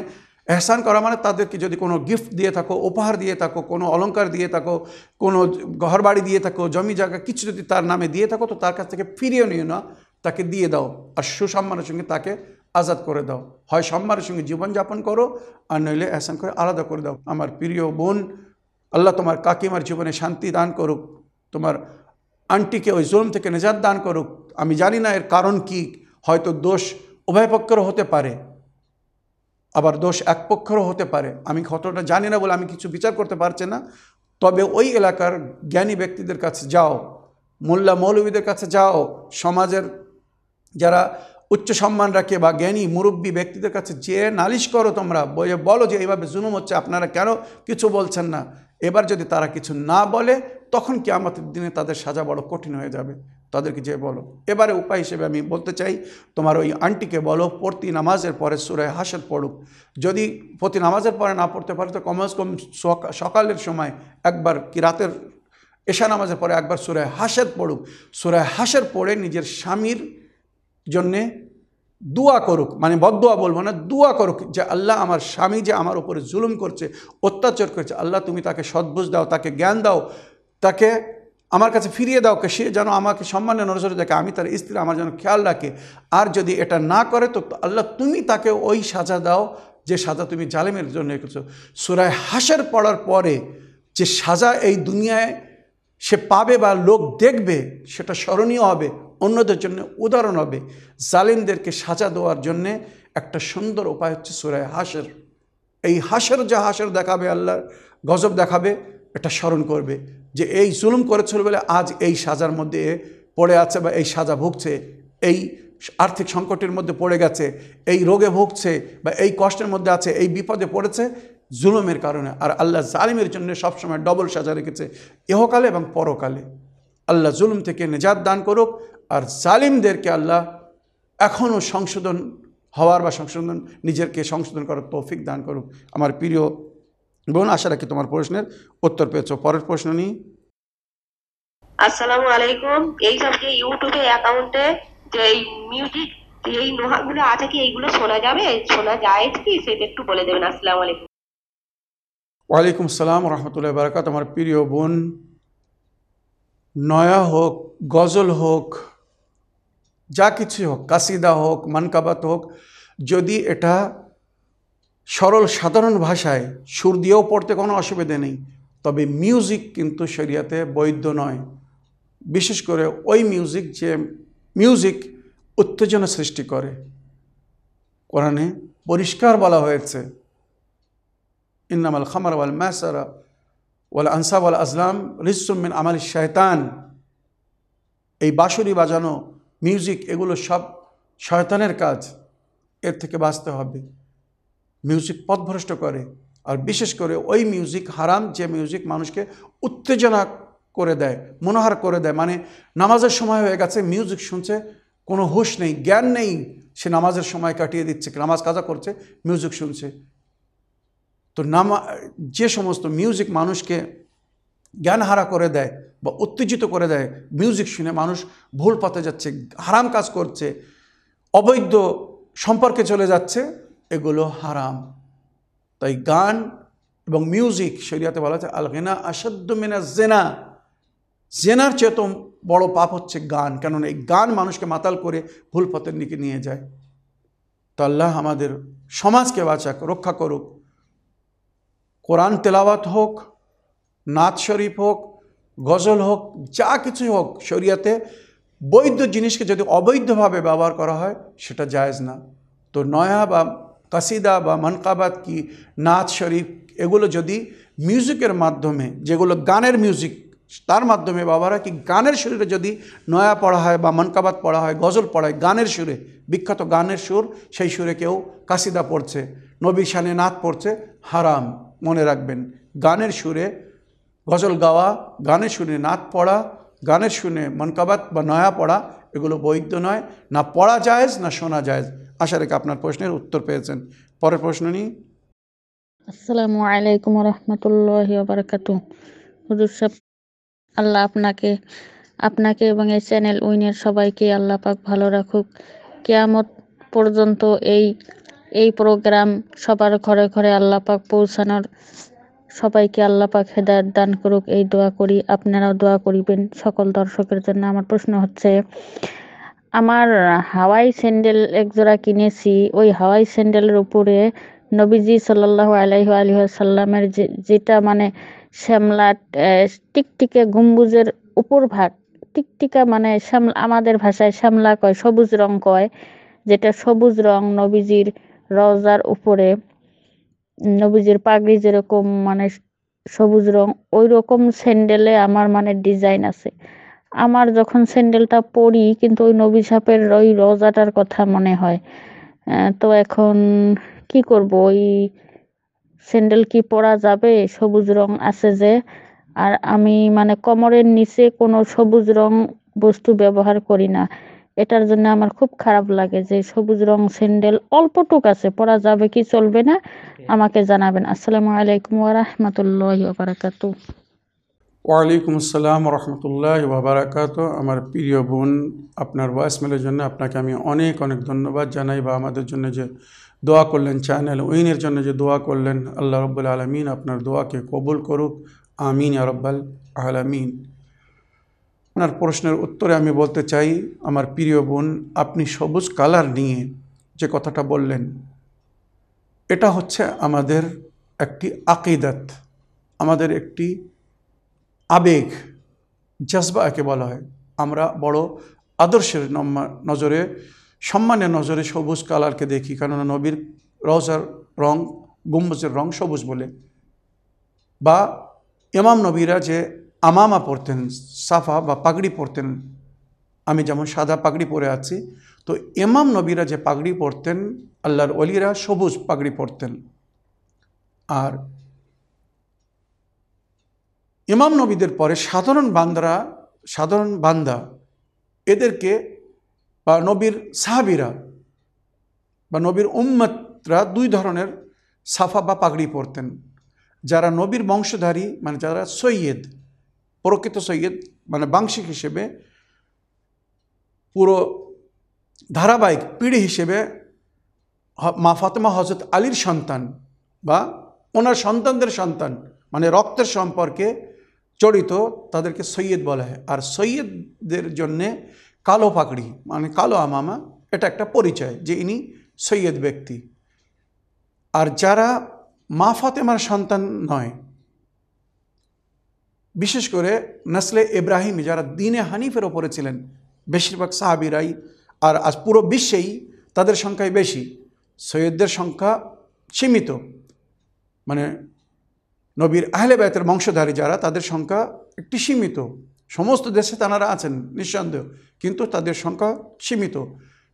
এহসান করা মানে তাদেরকে যদি কোনো গিফট দিয়ে থাকো, উপহার দিয়ে থাকো, কোনো অলঙ্কার দিয়ে থাকো, কোনো ঘর বাড়ি দিয়ে থাকো, জমি জায়গা, কিছু যদি তার নামে দিয়ে থাকো, তো তার কাছ থেকে ফিরিয়ে নিও না, তাকে দিয়ে দাও আর সুসম্মানের সঙ্গে তাকে আজাদ করে দাও। হয় সম্মানের সঙ্গে জীবনযাপন করো আর নইলে এহসান করে আলাদা করে দাও। আমার প্রিয় বোন, আল্লাহ তোমার কাকিমার জীবনে শান্তি দান করুক, তোমার আন্টিকে ওই জোন থেকে নেজাত দান করুক। আমি জানি না এর কারণ কি, হয়তো দোষ উভয় পক্ষেরও হতে পারে। আবার দোষ এক পক্ষেরও হতে পারে। আমি ঘটনাটা জানি না বলে আমি কিছু বিচার করতে পারছি না। তবে ওই এলাকার জ্ঞানী ব্যক্তিদের কাছে যাও, মোল্লা মৌলবীদের কাছে যাও, সমাজের যারা উচ্চ সম্মান রাখে বা জ্ঞানী, মুরব্বী ব্যক্তিদের কাছে যে নালিশ করো তোমরা, বলে বলো যে এইভাবে জুলুম হচ্ছে, আপনারা কেন কিছু বলছেন না? এবার যদি তারা কিছু না বলে, তখন কি আমাদের দিনে তাদের সাজা বড় কঠিন হয়ে যাবে। তাদেরকে যে বলো। এবারে উপায় হিসেবে আমি বলতে চাই, তোমার ওই আন্টিকে বলো, প্রতি নামাজের পরে সুরায় হাসর পড়ুক। যদি প্রতি নামাজের পরে না পড়তে পারে, তো কমস কম সকালের সময় একবার কি রাতের এশা নামাজের পরে একবার সুরায় হাসের পড়ুক। সুরায় হাসের পড়ে নিজের স্বামীর জন্যে দোয়া করুক। মানে বদোয়া বলব না, দোয়া করুক যে আল্লাহ আমার স্বামী যে আমার উপরে জুলুম করছে, অত্যাচার করছে, আল্লাহ তুমি তাকে সদ্বুজ দাও, তাকে জ্ঞান দাও, তাকে আমার কাছে ফিরিয়ে দাও কে সে যেন আমাকে সম্মানের নজরে দেখে, আমি তার স্ত্রী আমার যেন খেয়াল রাখে। আর যদি এটা না করে, তো আল্লাহ তুমি তাকে ওই সাজা দাও যে সাজা তুমি জালেমের জন্য রেখেছো। সুরায় হাসের পড়ার পরে যে সাজা এই দুনিয়ায় সে পাবে বা লোক দেখবে, সেটা স্মরণীয় হবে, অন্যদের জন্য উদাহরণ হবে। জালিমদেরকে সাজা দেওয়ার জন্যে একটা সুন্দর উপায় হচ্ছে সুরায় হাসের। এই হাসের যা হাসের দেখাবে আল্লাহর, গজব দেখাবে, এটা স্মরণ করবে। যে এই জুলুম করেছিল বলে আজ এই সাজার মধ্যে পড়ে আছে বা এই সাজা ভুগছে, এই আর্থিক সংকটের মধ্যে পড়ে গেছে, এই রোগে ভুগছে বা এই কষ্টের মধ্যে আছে, এই বিপদে পড়েছে জুলুমের কারণে। আর আল্লাহ জালিমের জন্য সবসময় ডবল সাজা রেখেছে, ইহকালে এবং পরকালে। আল্লাহ জুলুম থেকে নিজাত দান করুক, আর জালিমদেরকে আল্লাহ এখনও সংশোধন হওয়ার বা সংশোধন নিজেরকে সংশোধন করার তৌফিক দান করুক। আমার প্রিয় বোন আশা রাখি তোমার প্রশ্নের উত্তর পেয়েছ। পরের প্রশ্ন নিই। আসসালামু আলাইকুম। এই সব যে ইউটিউবে অ্যাকাউন্টে যে এই মিউজিক এই নোহাগুলো আছে কি এইগুলো শোনা যাবে? শোনা যায় কি? সেটা একটু বলে দেবেন। আসসালামু আলাইকুম। ওয়ালাইকুম সালাম রহমতুল্লাহ বারাকাত। আমার প্রিয় বোন নয়া হোক গজল হোক যা কিছু হোক কাসিদা হোক মানকাবাত হোক যদি এটা সরল সাধারণ ভাষায় সুর দিয়েও পড়তে কোনো অসুবিধে নেই, তবে মিউজিক কিন্তু শরিয়াতে বৈধ নয়। বিশেষ করে ওই মিউজিক যে মিউজিক উত্তেজনা সৃষ্টি করে। কোরআনে পরিষ্কার বলা হয়েছে, ইন্নামাল খামার ওয়াল ম্যাসারা ওয়াল আনসাব ওয়াল আসলাম রিসুমিন আমাল শয়তান। এই বাঁশুরি বাজানো মিউজিক এগুলো সব শয়তানের কাজ, এর থেকে বাঁচতে হবে। মিউজিক পথভ্রষ্ট করে। আর বিশেষ করে ওই মিউজিক হারাম যে মিউজিক মানুষকে উত্তেজনা করে দেয়, মনোহার করে দেয়। মানে নামাজের সময় হয়ে গেছে মিউজিক শুনছে, কোনো হুঁশ নেই, জ্ঞান নেই, সে নামাজের সময় কাটিয়ে দিচ্ছে, নামাজ কাজা করছে মিউজিক শুনছে। তো নামা, যে সমস্ত মিউজিক মানুষকে জ্ঞানহারা করে দেয় বা উত্তেজিত করে দেয় মিউজিক শুনে মানুষ ভুল পথে যাচ্ছে, হারাম কাজ করছে, অবৈধ সম্পর্কে চলে যাচ্ছে এগুলো হারাম। তাই গান এবং মিউজিক শরিয়াতে বলা হচ্ছে আল গেনা আসাদ্দ মেনা জেনা। জেনার চেয়েও বড় পাপ হচ্ছে গান, কেননা এই গান মানুষকে মাতাল করে ভুল পথের দিকে নিয়ে যায়। তো আল্লাহ আমাদের সমাজকে বাঁচাক, রক্ষা করুক। কোরআন তেলাওয়াত হোক নাচ শরীফ হোক, গজল হোক, যা কিছু হোক, শরিয়াতে বৈধ জিনিসকে যদি অবৈধভাবে ব্যবহার করা হয়, সেটা জায়েজ না। তো নয়া বা কাসিদা বা মনকাবাত কি, নাচ, শরীফ, এগুলো যদি মিউজিকের মাধ্যমে, যেগুলো গানের মিউজিক, তার মাধ্যমে বাবারা কি গানের সুরে যদি নয়া পড়া হয় বা মনকাবাত পড়া হয়, গজল পড়া হয়, গানের সুরে, বিখ্যাত গানের সুর, সেই সুরে কেউ কাসিদা পড়ছে, নবী শানে নাথ পড়ছে, হারাম, মনে রাখবেন। গানের সুরে গজল গাওয়া, গানের সুরে নাচ পড়া, গানের শুনে মনকাবাত বা নয়া পড়া, এগুলো বৈধ নয়। না পড়া জায়েজ, না শোনা জায়েজ। আশা রেখে আপনার প্রশ্নের উত্তর পেয়েছেন। পরের প্রশ্ন নিই। আসসালামু আলাইকুম রহমতুল্লাহ হুজুর আল্লাহ আপনাকে আপনাকে এবং এই চ্যানেল উইনের সবাইকে আল্লাহ পাক ভালো রাখুক। কেয়ামত পর্যন্ত এই এই প্রোগ্রাম সবার ঘরে ঘরে আল্লাহ পাক পৌঁছানোর সবাইকে আল্লাহ পাক হেদায়ত দান করুক। এই দোয়া করি, আপনারাও দোয়া করিবেন সকল দর্শকের জন্য। আমার প্রশ্ন হচ্ছে আমার হাওয়াই স্যান্ডেল একজোড়া কিনেছি। ওই হাওয়াই স্যান্ডেলের উপরে নবীজি আলাইহি আলিহি সাল্লামের যে, যেটা মানে শ্যামলা টিকটিকে গম্বুজের উপর ভাগ। টিকটিকা মানে শ্যামলা, আমাদের ভাষায় শ্যামলা কয়, সবুজ রং কয়, যেটা সবুজ রং নবীজির রজার উপরে। নবীজির পাগড়ি যেরকম মানে সবুজ রং ওই রকম স্যান্ডেলে আমার মানে ডিজাইন আছে। আমার যখন স্যান্ডেলটা পরি কিন্তু ওই নবী সাপের ওই রোজাটার কথা মনে হয়। আহ, তো এখন কি করব? ওই স্যান্ডেল কি পরা যাবে? সবুজ রং আছে যে। আর আমি মানে কোমরের নিচে কোনো সবুজ রং বস্তু ব্যবহার করি না। এটার জন্য আমার খুব খারাপ লাগে যে সবুজ রং স্যান্ডেল অল্পটুক আছে পরা যাবে কি চলবে না? আমাকে জানাবেন। আসসালামু আলাইকুম ওয়া রাহমাতুল্লাহি ওয়া বারাকাতুহু। ওয়ালাইকুম আসসালাম রহমতুল্লাহ বাবারাকাত আমার প্রিয় বোন, আপনার ভয়েসমেলের জন্য আপনাকে আমি অনেক অনেক ধন্যবাদ জানাই বা আমাদের জন্য যে দোয়া করলেন চ্যানেল উইনের জন্য যে দোয়া করলেন, আল্লাহ রব্বুল আলমিন আপনার দোয়াকে কবুল করুক, আমিন ইয়া রব্বাল আলমিন। আপনার প্রশ্নের উত্তরে আমি বলতে চাই, আমার প্রিয় বোন, আপনি সবুজ কালার নিয়ে যে কথাটা বললেন, এটা হচ্ছে আমাদের একটি আকিদাত, আমাদের একটি আবেগ, জজবা একে বলা হয়। আমরা বড় আদর্শের নজরে, সম্মানের নজরে সবুজ কালারকে দেখি, কেননা নবীর রওজার রং গম্বুজের রং সবুজ বলে। বা ইমাম নবীরা যে আমামা পরতেন, সাফা বা পাগড়ি পরতেন, আমি যেমন সাদা পাগড়ি পরে আছি, তো ইমাম নবীরা যে পাগড়ি পরতেন, আল্লাহর অলিরা সবুজ পাগড়ি পরতেন। আর ইমাম নবীদের পরে সাধারণ বান্দারা, সাধারণ বান্দা এদেরকে বা নবীর সাহাবিরা বা নবীর উম্মতরা দুই ধরনের সাফা বা পাগড়ি পরতেন। যারা নবীর বংশধারী মানে যারা সৈয়দ, প্রকৃত সৈয়দ মানে বাংশিক হিসেবে, পুরো ধারাবাহিক পিঢ়ি হিসেবে মা ফাতেমা হজরত আলীর সন্তান বা ওনার সন্তানদের সন্তান মানে রক্তের সম্পর্কে জড়িত তাদেরকে সৈয়দ বলা হয়। আর সৈয়দদের জন্যে কালো পাগড়ি মানে কালো আমামা, এটা একটা পরিচয় যে ইনি সৈয়দ ব্যক্তি। আর যারা মা ফাতেমার সন্তান নয়, বিশেষ করে নসলে ইব্রাহিম, যারা দিনে হানিফের ওপরে ছিলেন, বেশিরভাগ সাহাবিরাই, আর আজ পুরো বিশ্বেই তাদের সংখ্যাই বেশি। সৈয়দদের সংখ্যা সীমিত। মানে নবীর আহলে বায়তের বংশধারী যারা, তাদের সংখ্যা একটি সীমিত। সমস্ত দেশে তাঁরা আছেন, নিঃসন্দেহ। কিন্তু তাদের সংখ্যা সীমিত।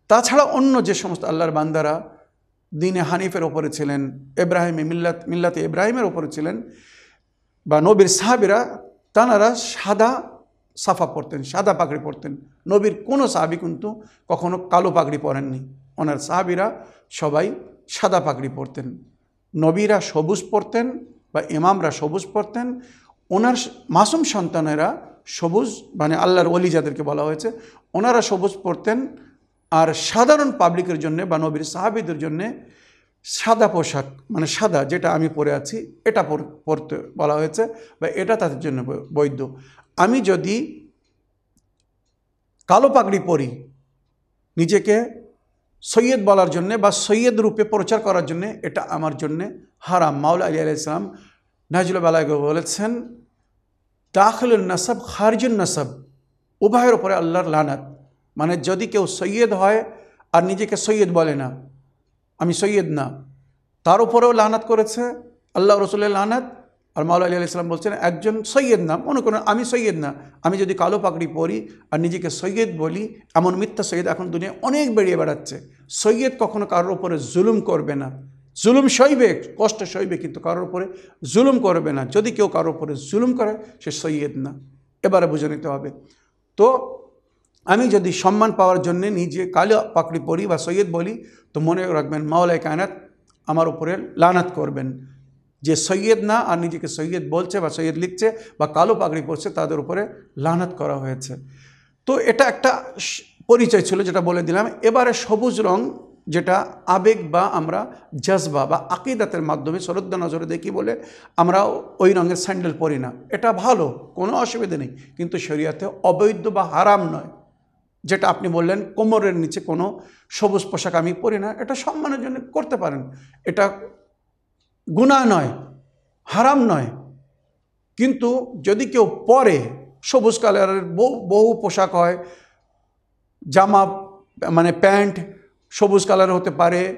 তাছাড়া অন্য যে সমস্ত আল্লাহর বান্দারা দিনে হানিফের ওপরে ছিলেন, এব্রাহিমে মিল্লাত, মিল্লাতে ইব্রাহিমের ওপরে ছিলেন, বা নবীর সাহাবিরা, তাঁরা সাদা সাফা পরতেন, সাদা পাগড়ি পরতেন। নবীর কোনো সাহাবি কিন্তু কখনো কালো পাগড়ি পরেননি। ওনার সাহাবিরা সবাই সাদা পাগড়ি পরতেন। নবীরা সবুজ পরতেন বা ইমামরা সবুজ পরতেন, ওনার মাসুম সন্তানেরা সবুজ মানে আল্লাহর অলি যাদেরকে বলা হয়েছে, ওনারা সবুজ পরতেন আর সাধারণ পাবলিকের জন্য বা নবীর সাহাবিদের জন্যে সাদা পোশাক মানে সাদা যেটা আমি পরে আছি, এটা পর- পরতে বলা হয়েছে বা এটা তাদের জন্য বৈধ। আমি যদি কালো পাগড়ি পরি, নিজেকে সৈয়দ বলার জন্যে বা সৈয়দ রূপে প্রচার করার জন্যে এটা আমার জন্যে হারাম। মাওলা আলী আলাইসলাম নাজুল আলাইগ বলেছেন দাখলুল নাসাব খারজুল নাসাব, উভয়ের ওপরে আল্লাহর লানাত। মানে যদি কেউ সৈয়দ হয় আর নিজেকে সৈয়দ বলে না, আমি সৈয়দ না। তার উপরেও লানাত করেছে, আল্লাহ রসুলের লানাত। আর মাওলা আলী ইসলাম বলছেন, একজন সৈয়দ না, মনে করেন আমি সৈয়দ না, আমি যদি কালো পাগড়ি পরি আর নিজেকে সৈয়দ বলি, এমন মিথ্যা সৈয়দ এখন দুনিয়ায় অনেক বেরিয়ে বেড়াচ্ছে। সৈয়দ কখনো কারোর উপরে জুলুম করবে না। জুলুম সইবে, কষ্ট সইবে কিন্তু কারোর উপরে জুলুম করবে না। যদি কেউ কারোর উপরে জুলুম করে, সে সৈয়দ না। এবারে বুঝে নিতে হবে। তো আমি যদি সম্মান পাওয়ার জন্যে নিজে কালো পাকড়ি পরি বা সৈয়দ বলি, তো মনে রাখবেন মাওলায় কায়নাত আমার উপরে লানাত করবেন। যে সৈয়দ না আর নিজেকে সৈয়দ বলছে বা সৈয়দ লিখছে বা কালো পাগড়ি পরছে তাদের উপরে লানত করা হয়েছে। তো এটা একটা পরিচয় ছিল যেটা বলে দিলাম। এবারে সবুজ রং যেটা আবেগ বা আমরা জজবা বা আকিদাতের মাধ্যমে শ্রদ্ধা নজরে দেখি বলে আমরা ওই রঙের স্যান্ডেল পরি না। এটা ভালো, কোনো অসুবিধা নেই। কিন্তু শরিয়াতে অবৈধ বা হারাম নয়। যেটা আপনি বললেন, কোমরের নিচে কোনো সবুজ পোশাক আমি পরি না। এটা সম্মানের জন্য করতে পারেন। এটা গুনাহ নয়, হারাম নয়। কিন্তু যদি কেউ পরে সবুজ কালারের বহু বহু পোশাক হয়, জামা মানে প্যান্ট সবুজ কালার হতে পারে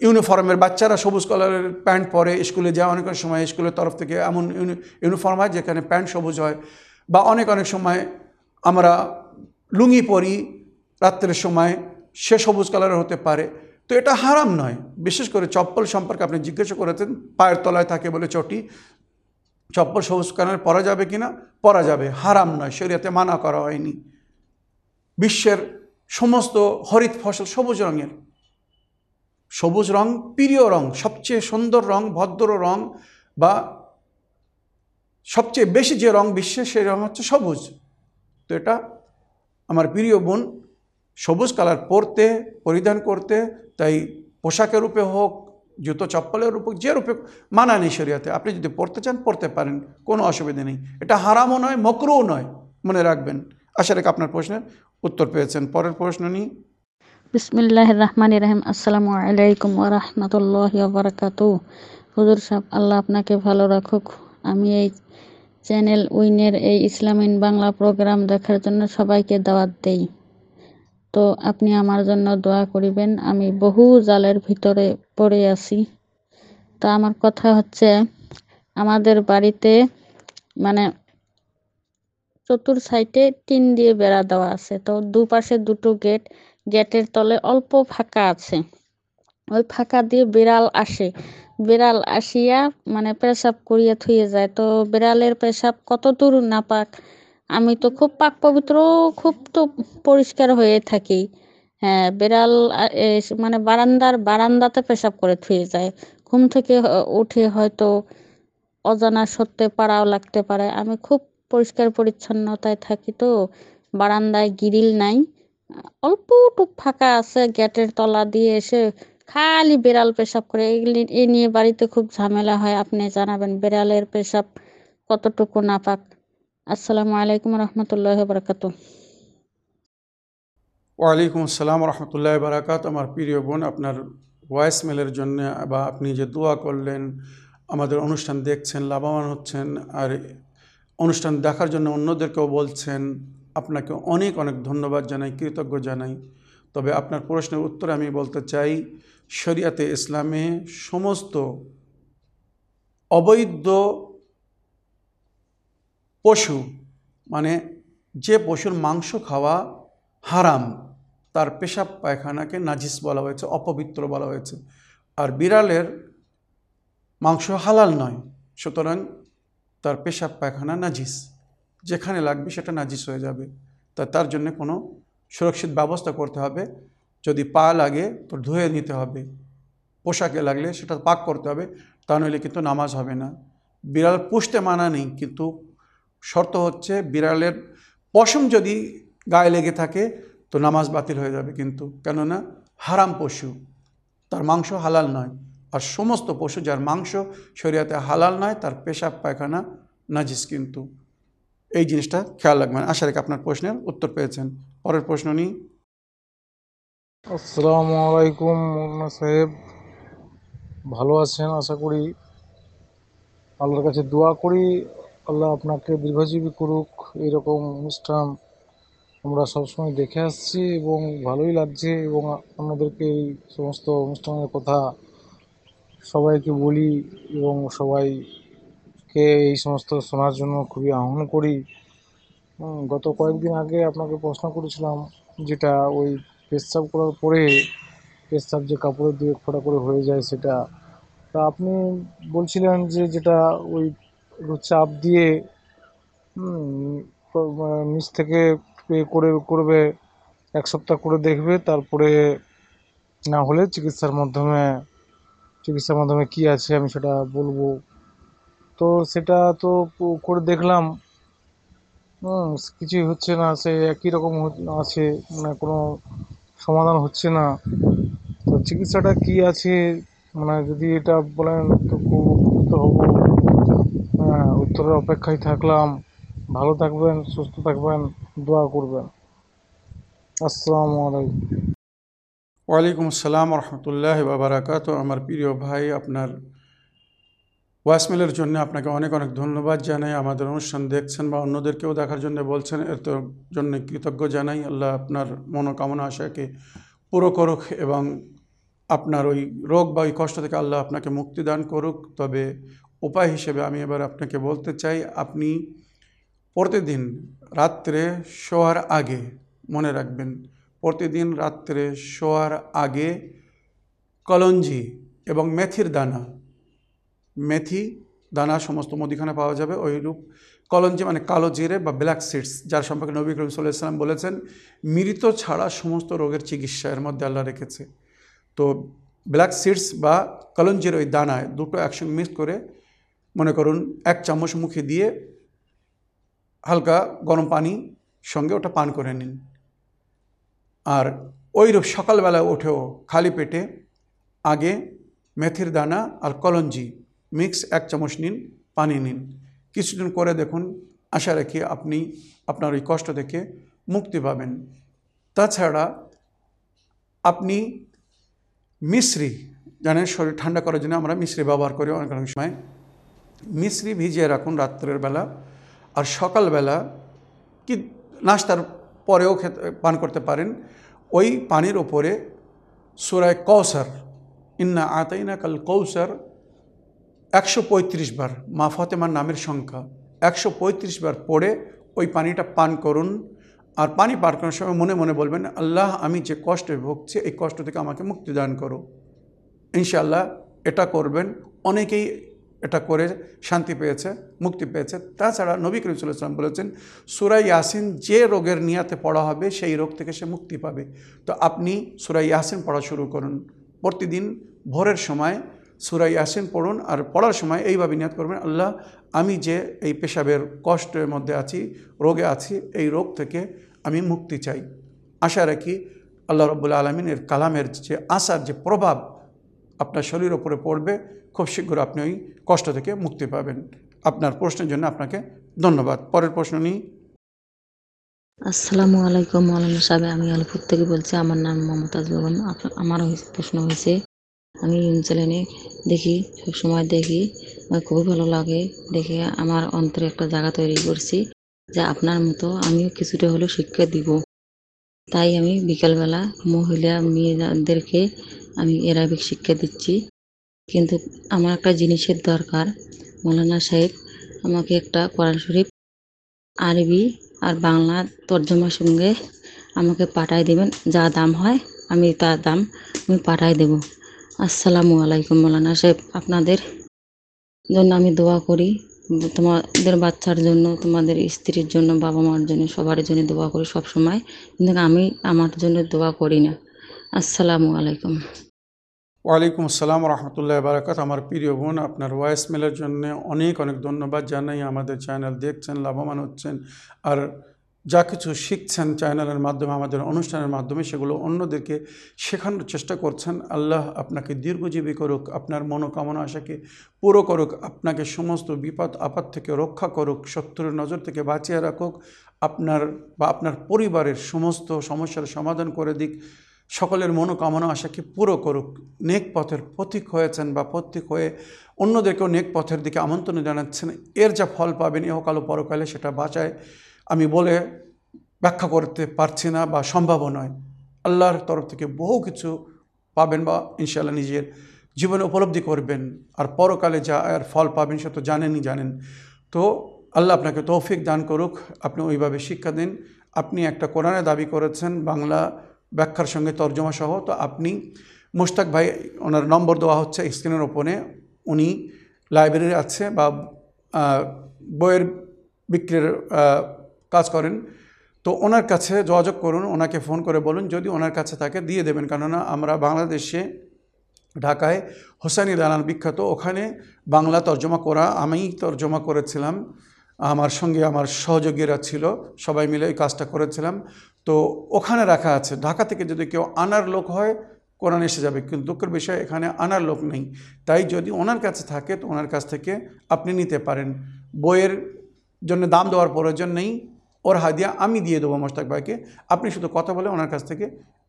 ইউনিফর্মের বাচ্চারা সবুজ কালারের প্যান্ট পরে স্কুলে যায়, অনেক অনেক সময় স্কুলের তরফ থেকে এমন ইউনি- ইউনিফর্ম হয় যেখানে প্যান্ট সবুজ হয়। বা অনেক অনেক সময় আমরা লুঙ্গি পরি, রাত্রের সময় সে সবুজ কালারের হতে পারে। তো এটা হারাম নয়। বিশেষ করে চপ্পল সম্পর্কে আপনি জিজ্ঞাসা করেছেন, পায়ের তলায় থাকে বলে চটি। চপ্পল সবুজ কালার পরা যাবে কি না? পরা যাবে। হারাম নয়, শরীয়তে মানা করা হয়নি। বিশ্বের সমস্ত হরিত ফসল সবুজ রঙের। সবুজ রং প্রিয় রং, সবচেয়ে সুন্দর রং, ভদ্র রং বা সবচেয়ে বেশি যে রং বিশ্বে সেই রং হচ্ছে সবুজ। তো এটা আমার প্রিয় বোন সবুজ কালার পরতে, পরিধান করতে, তাই পোশাকের রূপে হোক, জুতো, চপ্পলের রূপে যে রূপে মানা নেই শরীয়তে। আপনি যদি পড়তে চান পড়তে পারেন, কোনো অসুবিধা নেই। এটা হারামও নয়, মকরুও নয়, মনে রাখবেন। আশা রেখে আপনার প্রশ্নের উত্তর পেয়েছেন। পরের প্রশ্ন নিই বিসমিল্লাহ রহমান রহিম আসসালামু আলাইকুম ওরহমতুল্লাহ বারাকাতু হুজুর সাহেব, আল্লাহ আপনাকে ভালো রাখুক। আমি এই চ্যানেল উইনের এই ইসলামিন বাংলা প্রোগ্রাম দেখার জন্য সবাইকে দাওয়াত দেই। তো আপনি আমার জন্য দোয়া করিবেন, আমি বহু জালের ভিতরে পড়ে আছি। তা আমার কথা হচ্ছে, আমাদের বাড়িতে মানে চতুর সাইডে টিন দিয়ে বেড়া দেওয়া আছে। তো দুপাশে দুটো গেট, গেটের তলে অল্প ফাঁকা আছে। ওই ফাঁকা দিয়ে বিড়াল আসে। বিড়াল আসিয়া মানে পেশাব করিয়া থুয়ে যায়। তো বিড়ালের পেশাব কত দূর নাপাক? আমি তো খুব পাক পবিত্র, খুব তো পরিষ্কার হয়ে থাকি। হ্যাঁ বিড়াল মানে বারান্দার, বারান্দাতে পেশাব করে থুয়ে যায়। ঘুম থেকে উঠে হয়তো অজানা সত্ত্বে পাড়াও লাগতে পারে। আমি খুব পরিষ্কার পরিচ্ছন্নতায় থাকি তো, বারান্দায় গিরিল নাই। অল্প টুক ফাঁকা আছে, গেটের তলা দিয়ে এসে খালি বিড়াল পেশাব করে। এগুলি এ নিয়ে বাড়িতে খুব ঝামেলা হয়। আপনি জানাবেন, বিড়ালের পেশাব কতটুকু নাপাক? আসসালামু আলাইকুম রহমতুল্লাহ বরকাত ওয়ালাইকুম আসসালাম রহমতুল্লাহ বারাকাত আমার প্রিয় বোন, আপনার ভয়েস মেলের জন্য বা আপনি যে দোয়া করলেন, আমাদের অনুষ্ঠান দেখছেন, লাভবান হচ্ছেন, আর অনুষ্ঠান দেখার জন্য অন্যদেরকেও বলছেন, আপনাকে অনেক অনেক ধন্যবাদ জানাই, কৃতজ্ঞ জানাই। তবে আপনার প্রশ্নের উত্তরে আমি বলতে চাই, শরিয়াতে ইসলামে সমস্ত অবৈধ পশু মানে যে পশুর মাংস খাওয়া হারাম, তার পেশাব পায়খানাকে নাজিস বলা হয়েছে, অপবিত্র বলা হয়েছে। আর বিড়ালের মাংস হালাল নয়, সুতরাং তার পেশাব পায়খানা নাজিস। যেখানে লাগবে সেটা নাজিস হয়ে যাবে। তা তার জন্য কোনো সুরক্ষিত ব্যবস্থা করতে হবে। যদি পা লাগে তো ধুয়ে নিতে হবে। পোশাকে লাগলে সেটা পাক করতে হবে। তা নইলে কিন্তু নামাজ হবে না। বিড়াল পুষতে মানা নেই, কিন্তু শর্ত হচ্ছে বিড়ালের পশম যদি গায়ে লেগে থাকে তো নামাজ বাতিল হয়ে যাবে কিন্তু। কেননা হারাম পশু, তার মাংস হালাল নয়। আর সমস্ত পশু যার মাংস শরীয়তে হালাল নয়, তার পেশাব, পায়খানা নাজিস কিন্তু। এই জিনিসটা খেয়াল রাখবেন। আশা রেখে আপনার প্রশ্নের উত্তর পেয়েছেন। পরের প্রশ্ন নিই। আসসালামু আলাইকুম মোল্লা সাহেব। ভালো আছেন? আশা করি আল্লাহর কাছে দোয়া করি। আল্লাহ আপনাকে দীর্ঘজীবী করুক, এরকম অনুষ্ঠান আমরা সবসময় দেখে আসছি এবং ভালোই লাগছে এবং অন্যদেরকে এই সমস্ত অনুষ্ঠানের কথা সবাইকে বলি এবং সবাইকে এই সমস্ত শোনার জন্য খুবই আহ্বান করি। গত কয়েকদিন আগে আপনাকে প্রশ্ন করেছিলাম যেটা ওই পেশাব করার পরে পেশাব যে কাপড়ে দিয়ে ফোঁটা করে হয়ে যায় সেটা। তা আপনি বলছিলেন যে যেটা ওই একটু চাপ দিয়ে নিচ থেকে এ করে, করবে, এক সপ্তাহ করে দেখবে, তারপরে না হলে চিকিৎসার মাধ্যমে চিকিৎসার মাধ্যমে কি আছে আমি সেটা বলব। তো সেটা তো করে দেখলাম। কিছুই হচ্ছে না, সে একই রকম আছে মানে কোনো সমাধান হচ্ছে না। তো চিকিৎসাটা কি আছে মানে যদি এটা বলেন, তো খুব উপকৃত হব। উত্তরের অপেক্ষায় থাকলাম। ভালো থাকবেন, সুস্থ থাকবেন, দোয়া করবেন। আসসালামু আলাইকুম। ওয়ালাইকুম আসসালাম রহমতুল্লাহ বাবারাকাত আমার প্রিয় ভাই, আপনার ওয়াসমেলের জন্য আপনাকে অনেক অনেক ধন্যবাদ জানাই। আমাদের অনুষ্ঠান দেখছেন বা অন্যদেরকেও দেখার জন্য বলছেন, এর তো জন্য কৃতজ্ঞ জানাই। আল্লাহ আপনার মনোকামনা আশাকে পুরো করুক এবং আপনার ওই রোগ বা ওই কষ্ট থেকে আল্লাহ আপনাকে মুক্তি দান করুক। তবে উপায় হিসেবে আমি এবার আপনাকে বলতে চাই, আপনি প্রতিদিন রাত্রে শোয়ার আগে মনে রাখবেন, প্রতিদিন রাত্রে শোয়ার আগে কলঞ্জি এবং মেথির দানা, মেথি, দানা সমস্ত মুদিখানে পাওয়া যাবে ওইরূপ কলঞ্জি মানে কালো জিরে বা ব্ল্যাক সিডস, যার সম্পর্কে নবী করিম সাল্লাম বলেছেন, মৃত ছাড়া সমস্ত রোগের চিকিৎসা এর মধ্যে আল্লাহ রেখেছে। তো ব্ল্যাক সিডস বা কলঞ্জির ওই দানায় দুটো একসঙ্গে মিক্স করে মনে করুন এক চামচ মুখে দিয়ে হালকা গরম পানি সঙ্গে ওটা পান করে নিন। আর ওইরূপ সকালবেলা উঠেও খালি পেটে আগে মেথির দানা আর কলঞ্জি মিক্স এক চামচ নিন, পানি নিন। কিছুদিন করে দেখুন, আশা রেখে আপনি আপনার ওই কষ্ট থেকে মুক্তি পাবেন। তাছাড়া আপনি মিশ্রি, জানেন শরীর ঠান্ডা করার জন্য আমরা মিশ্রি ব্যবহার করি অনেক অনেক সময়। মিশ্রি ভিজিয়ে রাখুন রাত্রের বেলা আর সকালবেলা কি নাস্তার পরেও খেতে, পান করতে পারেন। ওই পানির ওপরে সুরায় কৌসার ইন্না আতাইনা কাল কৌসার একশো পঁয়ত্রিশ বার, মা ফতেমার নামের সংখ্যা একশো পঁয়ত্রিশ বার পড়ে ওই পানিটা পান করুন। আর পানি পান করার সময় মনে মনে বলবেন, আল্লাহ, আমি যে কষ্টে ভুগছি, এই কষ্ট থেকে আমাকে মুক্তি দান করো। ইনশাআল্লাহ এটা করবেন। অনেকেই এটা করে শান্তি পেয়েছে, মুক্তি পেয়েছে। তাছাড়া নবী করিম সাল্লাম বলেছেন সুরাই ইয়াসিন যে রোগের নিয়াতে পড়া হবে, সেই রোগ থেকে সে মুক্তি পাবে। তো আপনি সুরাই ইয়াসিন পড়া শুরু করুন। প্রতিদিন ভোরের সময় সুরাই ইয়াসিন পড়ুন আর পড়ার সময় এইভাবে নিয়াত করবেন, আল্লাহ, আমি যে এই পেশাবের কষ্টের মধ্যে আছি, রোগে আছি, এই রোগ থেকে আমি মুক্তি চাই। আশা রাখি আল্লাহ রব্বুল্লা আলমিনের কালামের যে আশার যে প্রভাব আপনার শরীর ওপরে পড়বে, খুব শীঘ্র আপনি ওই কষ্ট থেকে মুক্তি পাবেন। আপনার প্রশ্নের জন্য আপনাকে ধন্যবাদ। পরের প্রশ্ন নিই। আসসালামু আলাইকুম মৌলানা সাহেব। আমি আলিপুর থেকে বলছি, আমার নাম মমতাজ বেগম আমার প্রশ্ন হয়েছে আমি চ্যানেলে দেখি সবসময় দেখি, আমার খুবই ভালো লাগে। দেখে আমার অন্তরে একটা জায়গা তৈরি করছি যে আপনার মতো আমিও কিছুটা হলেও শিক্ষা দিব। তাই আমি বিকালবেলা মহিলা মেয়েদেরকে আমি এরাবিক শিক্ষা দিচ্ছি। কিন্তু আমার একটা জিনিসের দরকার। মৌলানা সাহেব আমাকে একটা কোরআন শরীফ, আরবি আর বাংলা তর্জমার সঙ্গে আমাকে পাঠাই দেবেন। যা দাম হয় আমি তার দাম আমি পাঠাই দেব। আসসালামু আলাইকুম মৌলানা সাহেব। আপনাদের জন্য আমি দোয়া করি। তোমাদের বাচ্চার জন্য, তোমাদের স্ত্রীর জন্য, বাবা মার জন্য, সবার জন্য দোয়া করি সব সময় কিন্তু আমি আমার জন্য দোয়া করি না। আসসালামু আলাইকুম। ওয়ালাইকুম আসসালাম রহমতুল্লাহ বারাকাত আমার প্রিয় বোন, আপনার ভয়েস মেলের জন্য অনেক অনেক ধন্যবাদ জানাই। আমাদের চ্যানেল দেখছেন, লাভবান হচ্ছেন, আর যা কিছু শিখছেন চ্যানেলের মাধ্যমে, আমাদের অনুষ্ঠানের মাধ্যমে, সেগুলো অন্যদেরকে শেখানোর চেষ্টা করছেন। আল্লাহ আপনাকে দীর্ঘজীবী করুক, আপনার মনোকামনা আশাকে পুরো করুক, আপনাকে সমস্ত বিপদ, আপদ থেকে রক্ষা করুক, শত্রুর নজর থেকে বাঁচিয়ে রাখুক, আপনার বা আপনার পরিবারের সমস্ত সমস্যার সমাধান করে দিক। সকলের মনোকামনা আশাকে পুরো করুক। নেক পথের পথিক হয়েছেন বা পথিক হয়ে অন্যদেরকেও নেক পথের দিকে আমন্ত্রণ জানাচ্ছেন। এর যা ফল পাবেন ইহকাল পরকালে সেটা বাঁচায়। আমি বলে ব্যাখ্যা করতে পারছি না বা সম্ভবও নয়। আল্লাহর তরফ থেকে বহু কিছু পাবেন বা ইনশাল্লাহ নিজের জীবনে উপলব্ধি করবেন। আর পরকালে যা আর ফল পাবেন সে তো জানেনই জানেন। তো আল্লাহ আপনাকে তৌফিক দান করুক। আপনি ওইভাবে শিক্ষা দিন। আপনি একটা কোরআনে দাবি করেছেন, বাংলা ব্যাখ্যার সঙ্গে তর্জমা সহ, তো আপনি মুশতাক ভাই, ওনার নম্বর দেওয়া হচ্ছে স্ক্রিনের ওপরে, উনি লাইব্রেরি আছে বা বইয়ের বিক্রির কাজ করেন, তো ওনার কাছে যোগাযোগ করুন, ওনাকে ফোন করে বলুন, যদি ওনার কাছে থাকে দিয়ে দেবেন। কেননা আমরা বাংলাদেশে, ঢাকায় হোসানি দালান বিখ্যাত, ওখানে বাংলা তর্জমা করা, আমি তর্জমা করেছিলাম, আমার সঙ্গে আমার সহযোগীরা ছিল, সবাই মিলে এই কাজটা করেছিলাম। তো ওখানে রাখা আছে। ঢাকা থেকে যদি কেউ আনার লোক হয়, কোরআন এসে যাবে। কিন্তু দুঃখের বিষয়, এখানে আনার লোক নেই। তাই যদি ওনার কাছে থাকে, তো ওনার কাছ থেকে আপনি নিতে পারেন। বইয়ের জন্য দাম দেওয়ার প্রয়োজন নেই। ওর হাদিয়া আমি দিয়ে দেবো, মোশতাক ভাইকে। আপনি শুধু কথা বলে ওনার কাছ থেকে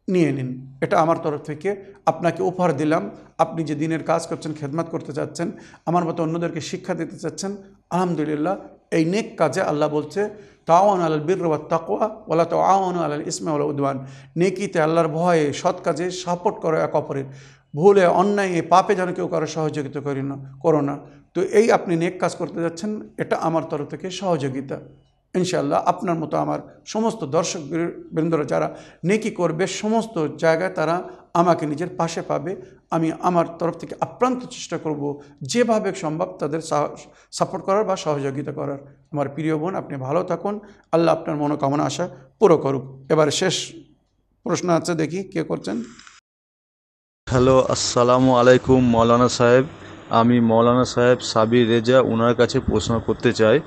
নিয়ে নিন। এটা আমার তরফ থেকে আপনাকে উপহার দিলাম। আপনি যে দিনের কাজ করছেন, খেদমাত করতে চাচ্ছেন, আমার মতো অন্যদেরকে শিক্ষা দিতে চাচ্ছেন, আলহামদুলিল্লাহ, এই নেক কাজে আল্লাহ বলছে তাওয়ান আলাল বীর ওয়া তাকওয়া ওলা তো আওয়ান আলাল ইসমা ওলা উদ্ওয়ান। নেকিতে আল্লাহর ভয়ে সৎ কাজে সাপোর্ট করো এক অপরের। ভুলে, অন্যায়, পাপে যেন কেউ কারও সহযোগিতা করি না, করো না। তো এই আপনি নেক কাজ করতে যাচ্ছেন, এটা আমার তরফ থেকে সহযোগিতা। ইনশাল্লাহ আপনার মতো আমার সমস্ত দর্শক বৃন্দরা যারা নেকি করবে, সমস্ত জায়গায় তারা আমাকে নিজের পাশে পাবে। আমি আমার তরফ থেকে আপ্রান্ত চেষ্টা করব যেভাবে সম্ভব তাদের সাপোর্ট করার বা সহযোগিতা করার। আমার প্রিয় বোন, আপনি ভালো থাকুন। আল্লাহ আপনার মনোকামনা, আশা পুরো করুক। এবার শেষ প্রশ্ন আছে, দেখি কে করছেন। হ্যালো, আসসালামু আলাইকুম মৌলানা সাহেব। আমি মৌলানা সাহেব সাবির রেজা ওনার কাছে প্রশ্ন করতে চাই।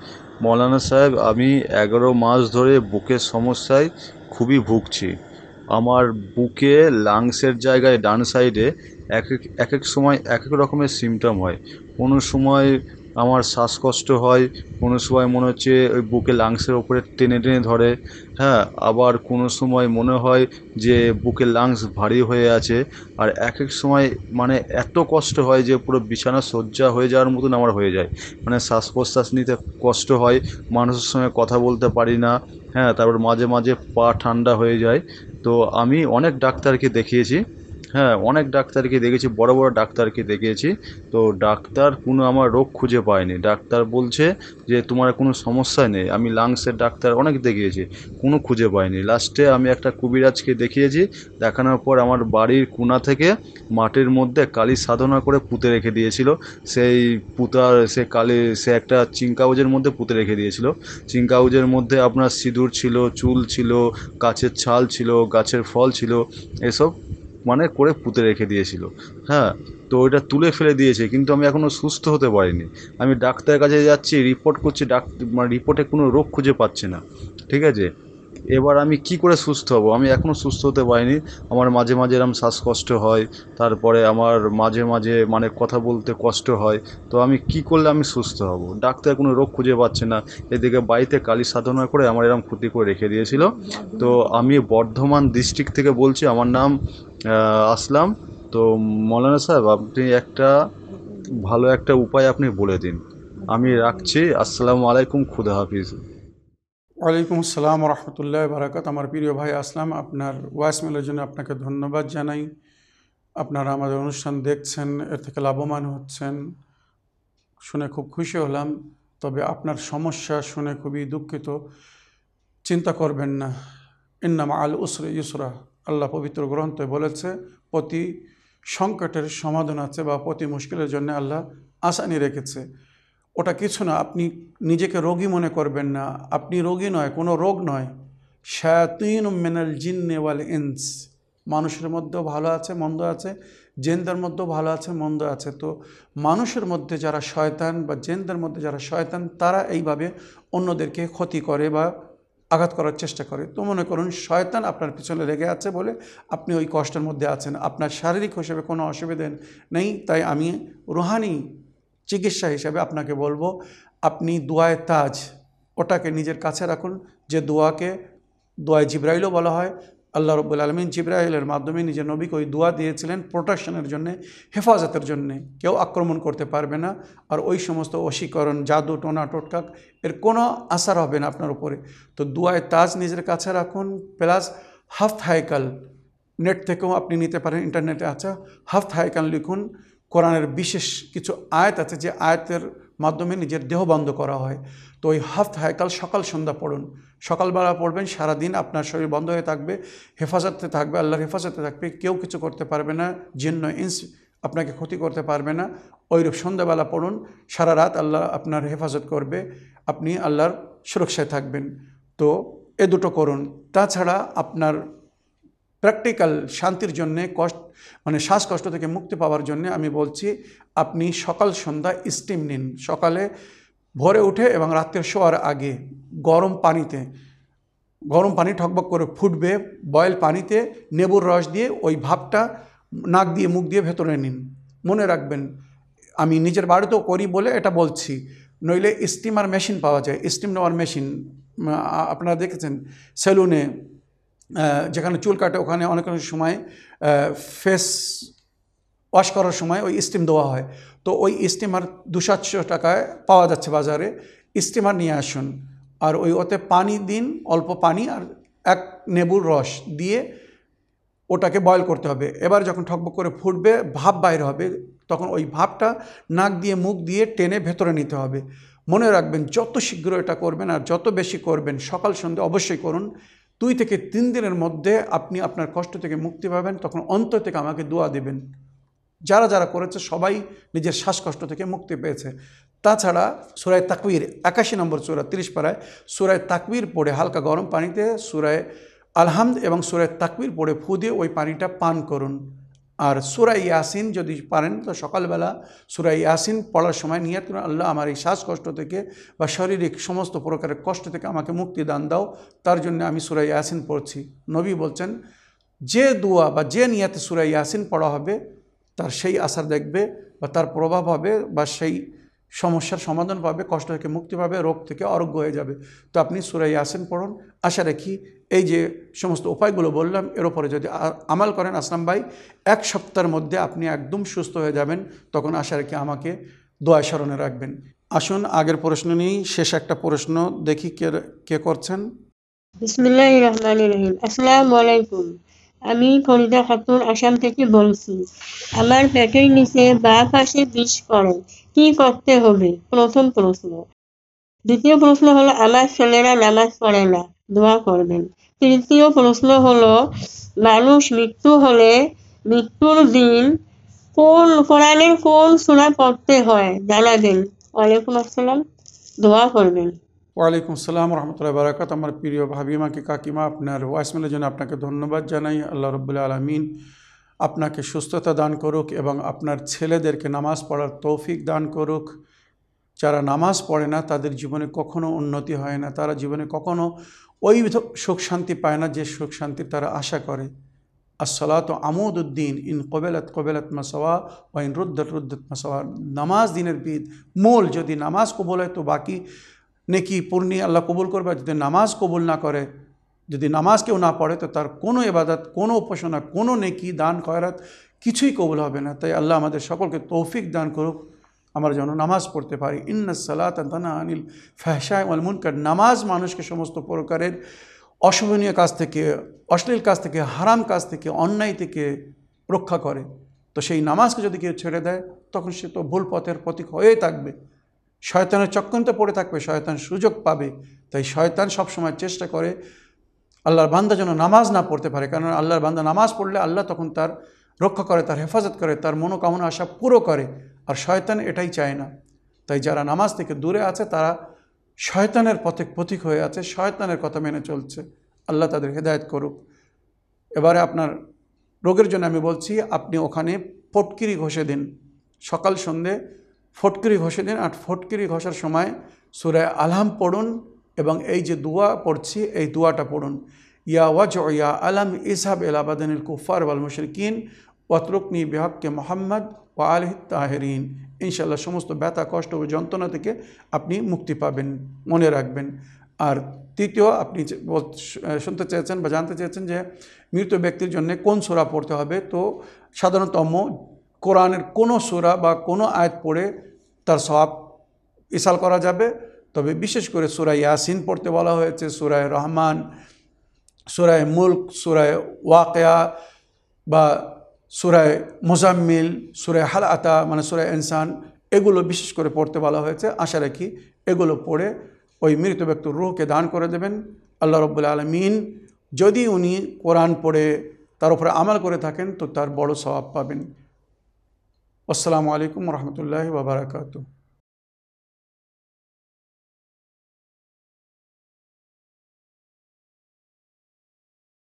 মৌলানা সাহেব, আমি এগারো মাস ধরে বুকের সমস্যায় খুবই ভুগছি। আমার বুকে, লাংসের জায়গায় ডান সাইডে এক এক এক এক সময় এক এক রকমের সিমটম হয়। কোনো সময় আমার শ্বাসকষ্ট হয়, কোনো সময় মনে হচ্ছে ওই বুকে লাংসের ওপরে টেনে টেনে ধরে। হ্যাঁ আবার কোনো সময় মনে হয় যে বুকের লাংস ভারী হয়ে আছে। আর এক এক সময় মানে এত কষ্ট হয় যে পুরো বিছানা শয্যা হয়ে যাওয়ার মতন আমার হয়ে যায়। মানে শ্বাস প্রশ্বাস নিতে কষ্ট হয়, মানুষের সঙ্গে কথা বলতে পারি না। হ্যাঁ তারপর মাঝে মাঝে পা ঠান্ডা হয়ে যায়। তো আমি অনেক ডাক্তারকে দেখিয়েছি। হ্যাঁ অনেক ডাক্তারকে দেখেছি, বড় বড় ডাক্তারকে দেখিয়েছি তো ডাক্তার কোনো আমার রোগ খুঁজে পায়নি। ডাক্তার বলছে যে, তোমার কোনো সমস্যা নেই। আমি লাংসের ডাক্তার অনেক দেখিয়েছি, কোনো খুঁজে পাইনি। লাস্টে আমি একটা কবিরাজকে দেখিয়েছি, দেখানোর পর আমার বাড়ির কোনা থেকে মাটির মধ্যে কালী সাধনা করে পুঁতে রেখে দিয়েছিল। সেই পুতার সে কালী, সে একটা চিঙ্কাউজের মধ্যে পুঁতে রেখে দিয়েছিল। চিঙ্কাউজের মধ্যে আপনার সিঁদুর ছিল, চুল ছিল, গাছের ছাল ছিল, গাছের ফল ছিল, এসব মানে করে পুঁতে রেখে দিয়েছিল। হ্যাঁ তো ওইটা তুলে ফেলে দিয়েছে, কিন্তু আমি এখনও সুস্থ হতে পারিনি। আমি ডাক্তারের কাছে যাচ্ছি রিপোর্ট করছি, ডাক মানে রিপোর্টে কোনো রোগ খুঁজে পাচ্ছে না। ঠিক আছে? এবার আমি কি করে সুস্থ হব? আমি এখনও সুস্থ হতে পারিনি। আমার মাঝে মাঝে এরম শ্বাসকষ্ট হয়, তারপরে আমার মাঝে মাঝে মানে কথা বলতে কষ্ট হয়। তো আমি কি করলে আমি সুস্থ হব? ডাক্তার কোনো রোগ খুঁজে পাচ্ছে না। এদিকে বাড়িতে কালী সাধনা করে আমার এরম ক্ষতি করে রেখে দিয়েছিল। তো আমি বর্ধমান ডিস্ট্রিক্ট থেকে বলছি, আমার নাম আসলাম। তো মৌলানা সাহেব, আপনি একটা ভালো একটা উপায় আপনি বলে দিন। আমি রাখছি। আসসালামু আলাইকুম, খুদা হাফিজ। ওয়ালাইকুম আসসালাম রহমতুল্লাহ বারাকাত। আমার প্রিয় ভাই আসলাম, আপনার ওয়াইসমেলের জন্য আপনাকে ধন্যবাদ জানাই। আপনারা আমাদের অনুষ্ঠান দেখছেন, এর থেকে লাভবান হচ্ছেন, শুনে খুব খুশি হলাম। তবে আপনার সমস্যা শুনে খুবই দুঃখিত। চিন্তা করবেন না। ইন্নামা আল উসরে ইউসরা। আল্লাহ পবিত্র গ্রন্থে বলেছে, প্রতি সংকটের সমাধান আছে বা প্রতি মুশকিলের জন্য আল্লাহ আসানি রেখেছে। ওটা কিছু না, আপনি নিজেকে রোগী মনে করবেন না। আপনি রোগী নয়, কোনো রোগ নয়। শায়াতিন মেনাল জিন্নে ওয়াল ইনস। মানুষের মধ্যেও ভালো আছে, মন্দ আছে। জেনদের মধ্যেও ভালো আছে, মন্দ আছে। তো মানুষের মধ্যে যারা শয়তান বা জেনদের মধ্যে যারা শয়তান, তারা এইভাবে অন্যদেরকে ক্ষতি করে বা আঘাত করার চেষ্টা করে। তো মনে করুন, শয়তান আপনার পিছনে লেগে আছে বলে আপনি ওই কষ্টের মধ্যে আছেন। আপনার শারীরিক হিসেবে কোনো অসুবিধে নেই। তাই আমি রুহানি চিকিৎসা হিসাবে আপনাকে বলব, আপনি দোয়ায় তাজ, ওটাকে নিজের কাছে রাখুন, যে দোয়াকে দোয়ায় জিব্রাইলও বলা হয়, আল্লাহ রব্বুল আলমিন জিব্রাইলের মাধ্যমে নিজের নবীকে ওই দোয়া দিয়েছিলেন প্রোটেকশনের জন্যে, হেফাজতের জন্যে, কেউ আক্রমণ করতে পারবে না, আর ওই সমস্ত অশীকরণ, জাদু, টোনা টোটকা এর কোনো আসার হবে না আপনার উপরে। তো দোয়ায় তাজ নিজের কাছে রাখুন, প্লাস হাফ হাইকাল, নেট থেকেও আপনি নিতে পারেন ইন্টারনেটে আছে হাফ হাইকাল লিখুন কোরআনের বিশেষ কিছু আয়াত আছে, যে আয়াতের মাধ্যমে নিজের দেহ বন্ধ করা হয়। তো ওই হাফ হাইকাল সকাল সন্ধ্যা পড়ুন। সকালবেলা পড়বেন, সারাদিন আপনার শরীর বন্ধ হয়ে থাকবে, হেফাজতে থাকবে, আল্লাহর হেফাজতে থাকবে। কেউ কিছু করতে পারবে না জিন্ন ইন্স আপনাকে ক্ষতি করতে পারবে না। ওইরূপ সন্ধ্যাবেলা পড়ুন, সারা রাত আল্লাহ আপনার হেফাজত করবে, আপনি আল্লাহর সুরক্ষায় থাকবেন। তো এ দুটো করুন। তাছাড়া আপনার প্র্যাকটিক্যাল শান্তির জন্যে, কষ্ট মানে শ্বাসকষ্ট থেকে মুক্তি পাওয়ার জন্য আমি বলছি, আপনি সকাল সন্ধ্যা স্টিম নিন। সকালে ভোরে উঠে এবং রাত্রে শোয়ার আগে গরম পানিতে, গরম পানি ঠকবক করে ফুটবে বয়েল পানিতে নেবুর রস দিয়ে ওই ভাবটা নাক দিয়ে, মুখ দিয়ে ভেতরে নিন। মনে রাখবেন, আমি নিজের বাড়িতেও করি বলে এটা বলছি। নইলে স্টিমার মেশিন পাওয়া যায়। স্টিম নেওয়ার মেশিন আপনারা দেখেছেন, সেলুনে যেখানে চুল কাটে, ওখানে অনেক অনেক সময় ফেস ওয়াশ করার সময় ওই স্টিম দেওয়া হয়। তো ওই স্টিমার দু সাতশো টাকায় পাওয়া যাচ্ছে বাজারে। স্টিমার নিয়ে আসুন। আর ওই ওতে পানি দিন, অল্প পানি আর এক নেবুর রস দিয়ে ওটাকে বয়ল করতে হবে। এবার যখন ঠকবক করে ফুটবে ভাপ বাইরে হবে, তখন ওই ভাপটা নাক দিয়ে, মুখ দিয়ে টেনে ভেতরে নিতে হবে। মনে রাখবেন, যত শীঘ্র এটা করবেন আর যত বেশি করবেন, সকাল সন্ধ্যে অবশ্যই করুন। দুই থেকে তিন দিনের মধ্যে আপনি আপনার কষ্ট থেকে মুক্তি পাবেন, তখন অন্তর থেকে আমাকে দোয়া দেবেন। যারা যারা করেছে, সবাই নিজের শ্বাসকষ্ট থেকে মুক্তি পেয়েছে। তাছাড়া সুরায় তাকবির, একাশি নম্বর সুরা, তিরিশ পাড়ায় সুরায় তাকবির পড়ে হালকা গরম পানিতে সুরায় আলহামদ এবং সুরায় তাকবির পড়ে ফু দিয়ে ওই পানিটা পান করুন। আর সুরাই ইয়াসিন যদি পারেন, তো সকালবেলা সুরাই ইয়াসিন পড়ার সময় নিয়ত তুমি আল্লাহ আমার এই শ্বাসকষ্ট থেকে বা শারীরিক সমস্ত প্রকারের কষ্ট থেকে আমাকে মুক্তি দান দাও। তার জন্য আমি সুরাই ইয়াসিন পড়ছি। নবী বলছেন, যে দোয়া বা যে নিয়াতে সুরাই ইয়াসিন পড়া হবে, তার সেই আসার দেখবে বা তার প্রভাব হবে বা সেই সমস্যার সমাধান পাবে, কষ্ট থেকে মুক্তি পাবে, রোগ থেকে অরোগ্য হয়ে যাবে। তো আপনি সুরাই আসেন পড়ুন। আশা রাখি এই যে সমস্ত উপায়গুলো বললাম, এর ওপরে যদি আমাল করেন আসলাম ভাই, এক সপ্তাহের মধ্যে আপনি একদম সুস্থ হয়ে যাবেন, তখন আশা রাখি আমাকে দোয়া স্মরণে রাখবেন। আসুন, আগের প্রশ্ন নিয়েই শেষ একটা প্রশ্ন, দেখি কে কে করছেন। আমি ফরিদা খাতুন আসাম থেকে বলছি, আমার পেটের নিচে বা পাশে বিষ করে কি করতে হবে? প্রথম প্রশ্ন। দ্বিতীয় প্রশ্ন হলো আমার ছেলেরা নামাজ পড়ে না, দোয়া করবেন। তৃতীয় প্রশ্ন হলো, মানুষ মৃত্যু হলে মৃত্যুর দিন কোন কোরআনের কোন সূরা পড়তে হয়? জানাবেন ওয়ালাইকুম আসসালাম। দোয়া করবেন। ওয়ালাইকুম আসসালাম রহমতুল্লাহ বারাকাত আমার প্রিয় ভাবিমাকে কাকিমা, আপনার ওয়াইসমেলের জন্য আপনাকে ধন্যবাদ জানাই। আল্লাহ রব্বুল্লা আলমিন আপনাকে সুস্থতা দান করুক এবং আপনার ছেলেদেরকে নামাজ পড়ার তৌফিক দান করুক। যারা নামাজ পড়ে না, তাদের জীবনে কখনো উন্নতি হয় না। তারা জীবনে কখনো ওই সুখ শান্তি পায় না, যে সুখ শান্তির তারা আশা করে। আসসালাত আমুদ উদ্দিন ইন কবেলাত কবেলাত মাসাওয়া ও ইন রুদ্দত রুদ্দত মাসাওয়া নামাজ দিনের বিদ মূল যদি নামাজ কবুল হয় তো বাকি নেকি পূর্ণি আল্লাহ কবুল করবে, যদি নামাজ কবুল না করে, যদি নামাজ কেউ না পড়ে তো তার কোনো এবাদত কোনো উপাসনা, কোনো নেকি, দান, খয়রাত কিছুই কবুল হবে না। তাই আল্লাহ আমাদের সকলকে তৌফিক দান করুক। আমরা যেন নামাজ পড়তে পারি। ইন্না সালাত তানা আনিল ফহসায় ওয়াল মুনকার। নামাজ মানুষকে সমস্ত প্রকারের অশোভনীয় কাজ থেকে, অশ্লীল কাজ থেকে, হারাম কাজ থেকে, অন্যায় থেকে রক্ষা করে। তো সেই নামাজকে যদি কেউ ছেড়ে দেয়, তখন সে তো ভুল পথের প্রতীক হয়েই থাকবে। শয়তানের চক্রান্তে পড়ে থাকবে, শয়তান সুযোগ পাবে। তাই শয়তান সবসময় চেষ্টা করে আল্লাহর বান্দা যেন নামাজ না পড়তে পারে। কারণ আল্লাহর বান্দা নামাজ পড়লে আল্লাহ তখন তার রক্ষা করে, তার হেফাজত করে, তার মনোকামনা আশা পুরো করে। আর শয়তান এটাই চায় না। তাই যারা নামাজ থেকে দূরে আছে, তারা শয়তানের পথে পথিক হয়ে আছে, শয়তানের কথা মেনে চলছে। আল্লাহ তাদের হেদায়ত করুক। এবারে আপনার রোগের জন্য আমি বলছি, আপনি ওখানে ফটকিরি ঘষে দিন। সকাল সন্ধে ফটকিরি ঘষে দিন আর ফটকিরি ঘষার সময় সুরায় আলহাম পড়ুন এবং এই যে দোয়া পড়ছি, এই দোয়াটা পড়ুন। ইয়া ওয়াজ ইয়া আলম ইসাব এলাবাদিনুল কুফার ওয়াল মুশরিকিন। ওয়াতরুকনি বিহককে মোহাম্মদ ও আলহ তাহেরিন। ইনশাল্লাহ সমস্ত ব্যথা, কষ্ট ও যন্ত্রণা থেকে আপনি মুক্তি পাবেন, মনে রাখবেন। আর তৃতীয়, আপনি শুনতে চেয়েছেন বা জানতে চেয়েছেন যে মৃত ব্যক্তির জন্য কোন সোরা পড়তে হবে, তো সাধারণতম কোরআনের কোনো সোরা বা কোনো আয়াত পড়ে তার সব ইসাল করা যাবে। তবে বিশেষ করে সুরায় ইয়াসিন পড়তে বলা হয়েছে সুরায় রহমান সুরায় মুল্ক সুরায় ওয়াকেয়া বা সুরায় মোজাম্মিল, সুরায় হাল আতা মানে সুরায় এনসান এগুলো বিশেষ করে পড়তে বলা হয়েছে। আশা রাখি এগুলো পড়ে ওই মৃত ব্যক্তির রুহকে দান করে দেবেন। আল্লাহ রব্বুল আলমিন যদি উনি কোরআন পড়ে, তার উপরে আমাল করে থাকেন, তো তার বড় স্বভাব পাবেন। আসসালামু আলাইকুম রহমতুল্লাহ বাবরাকাতু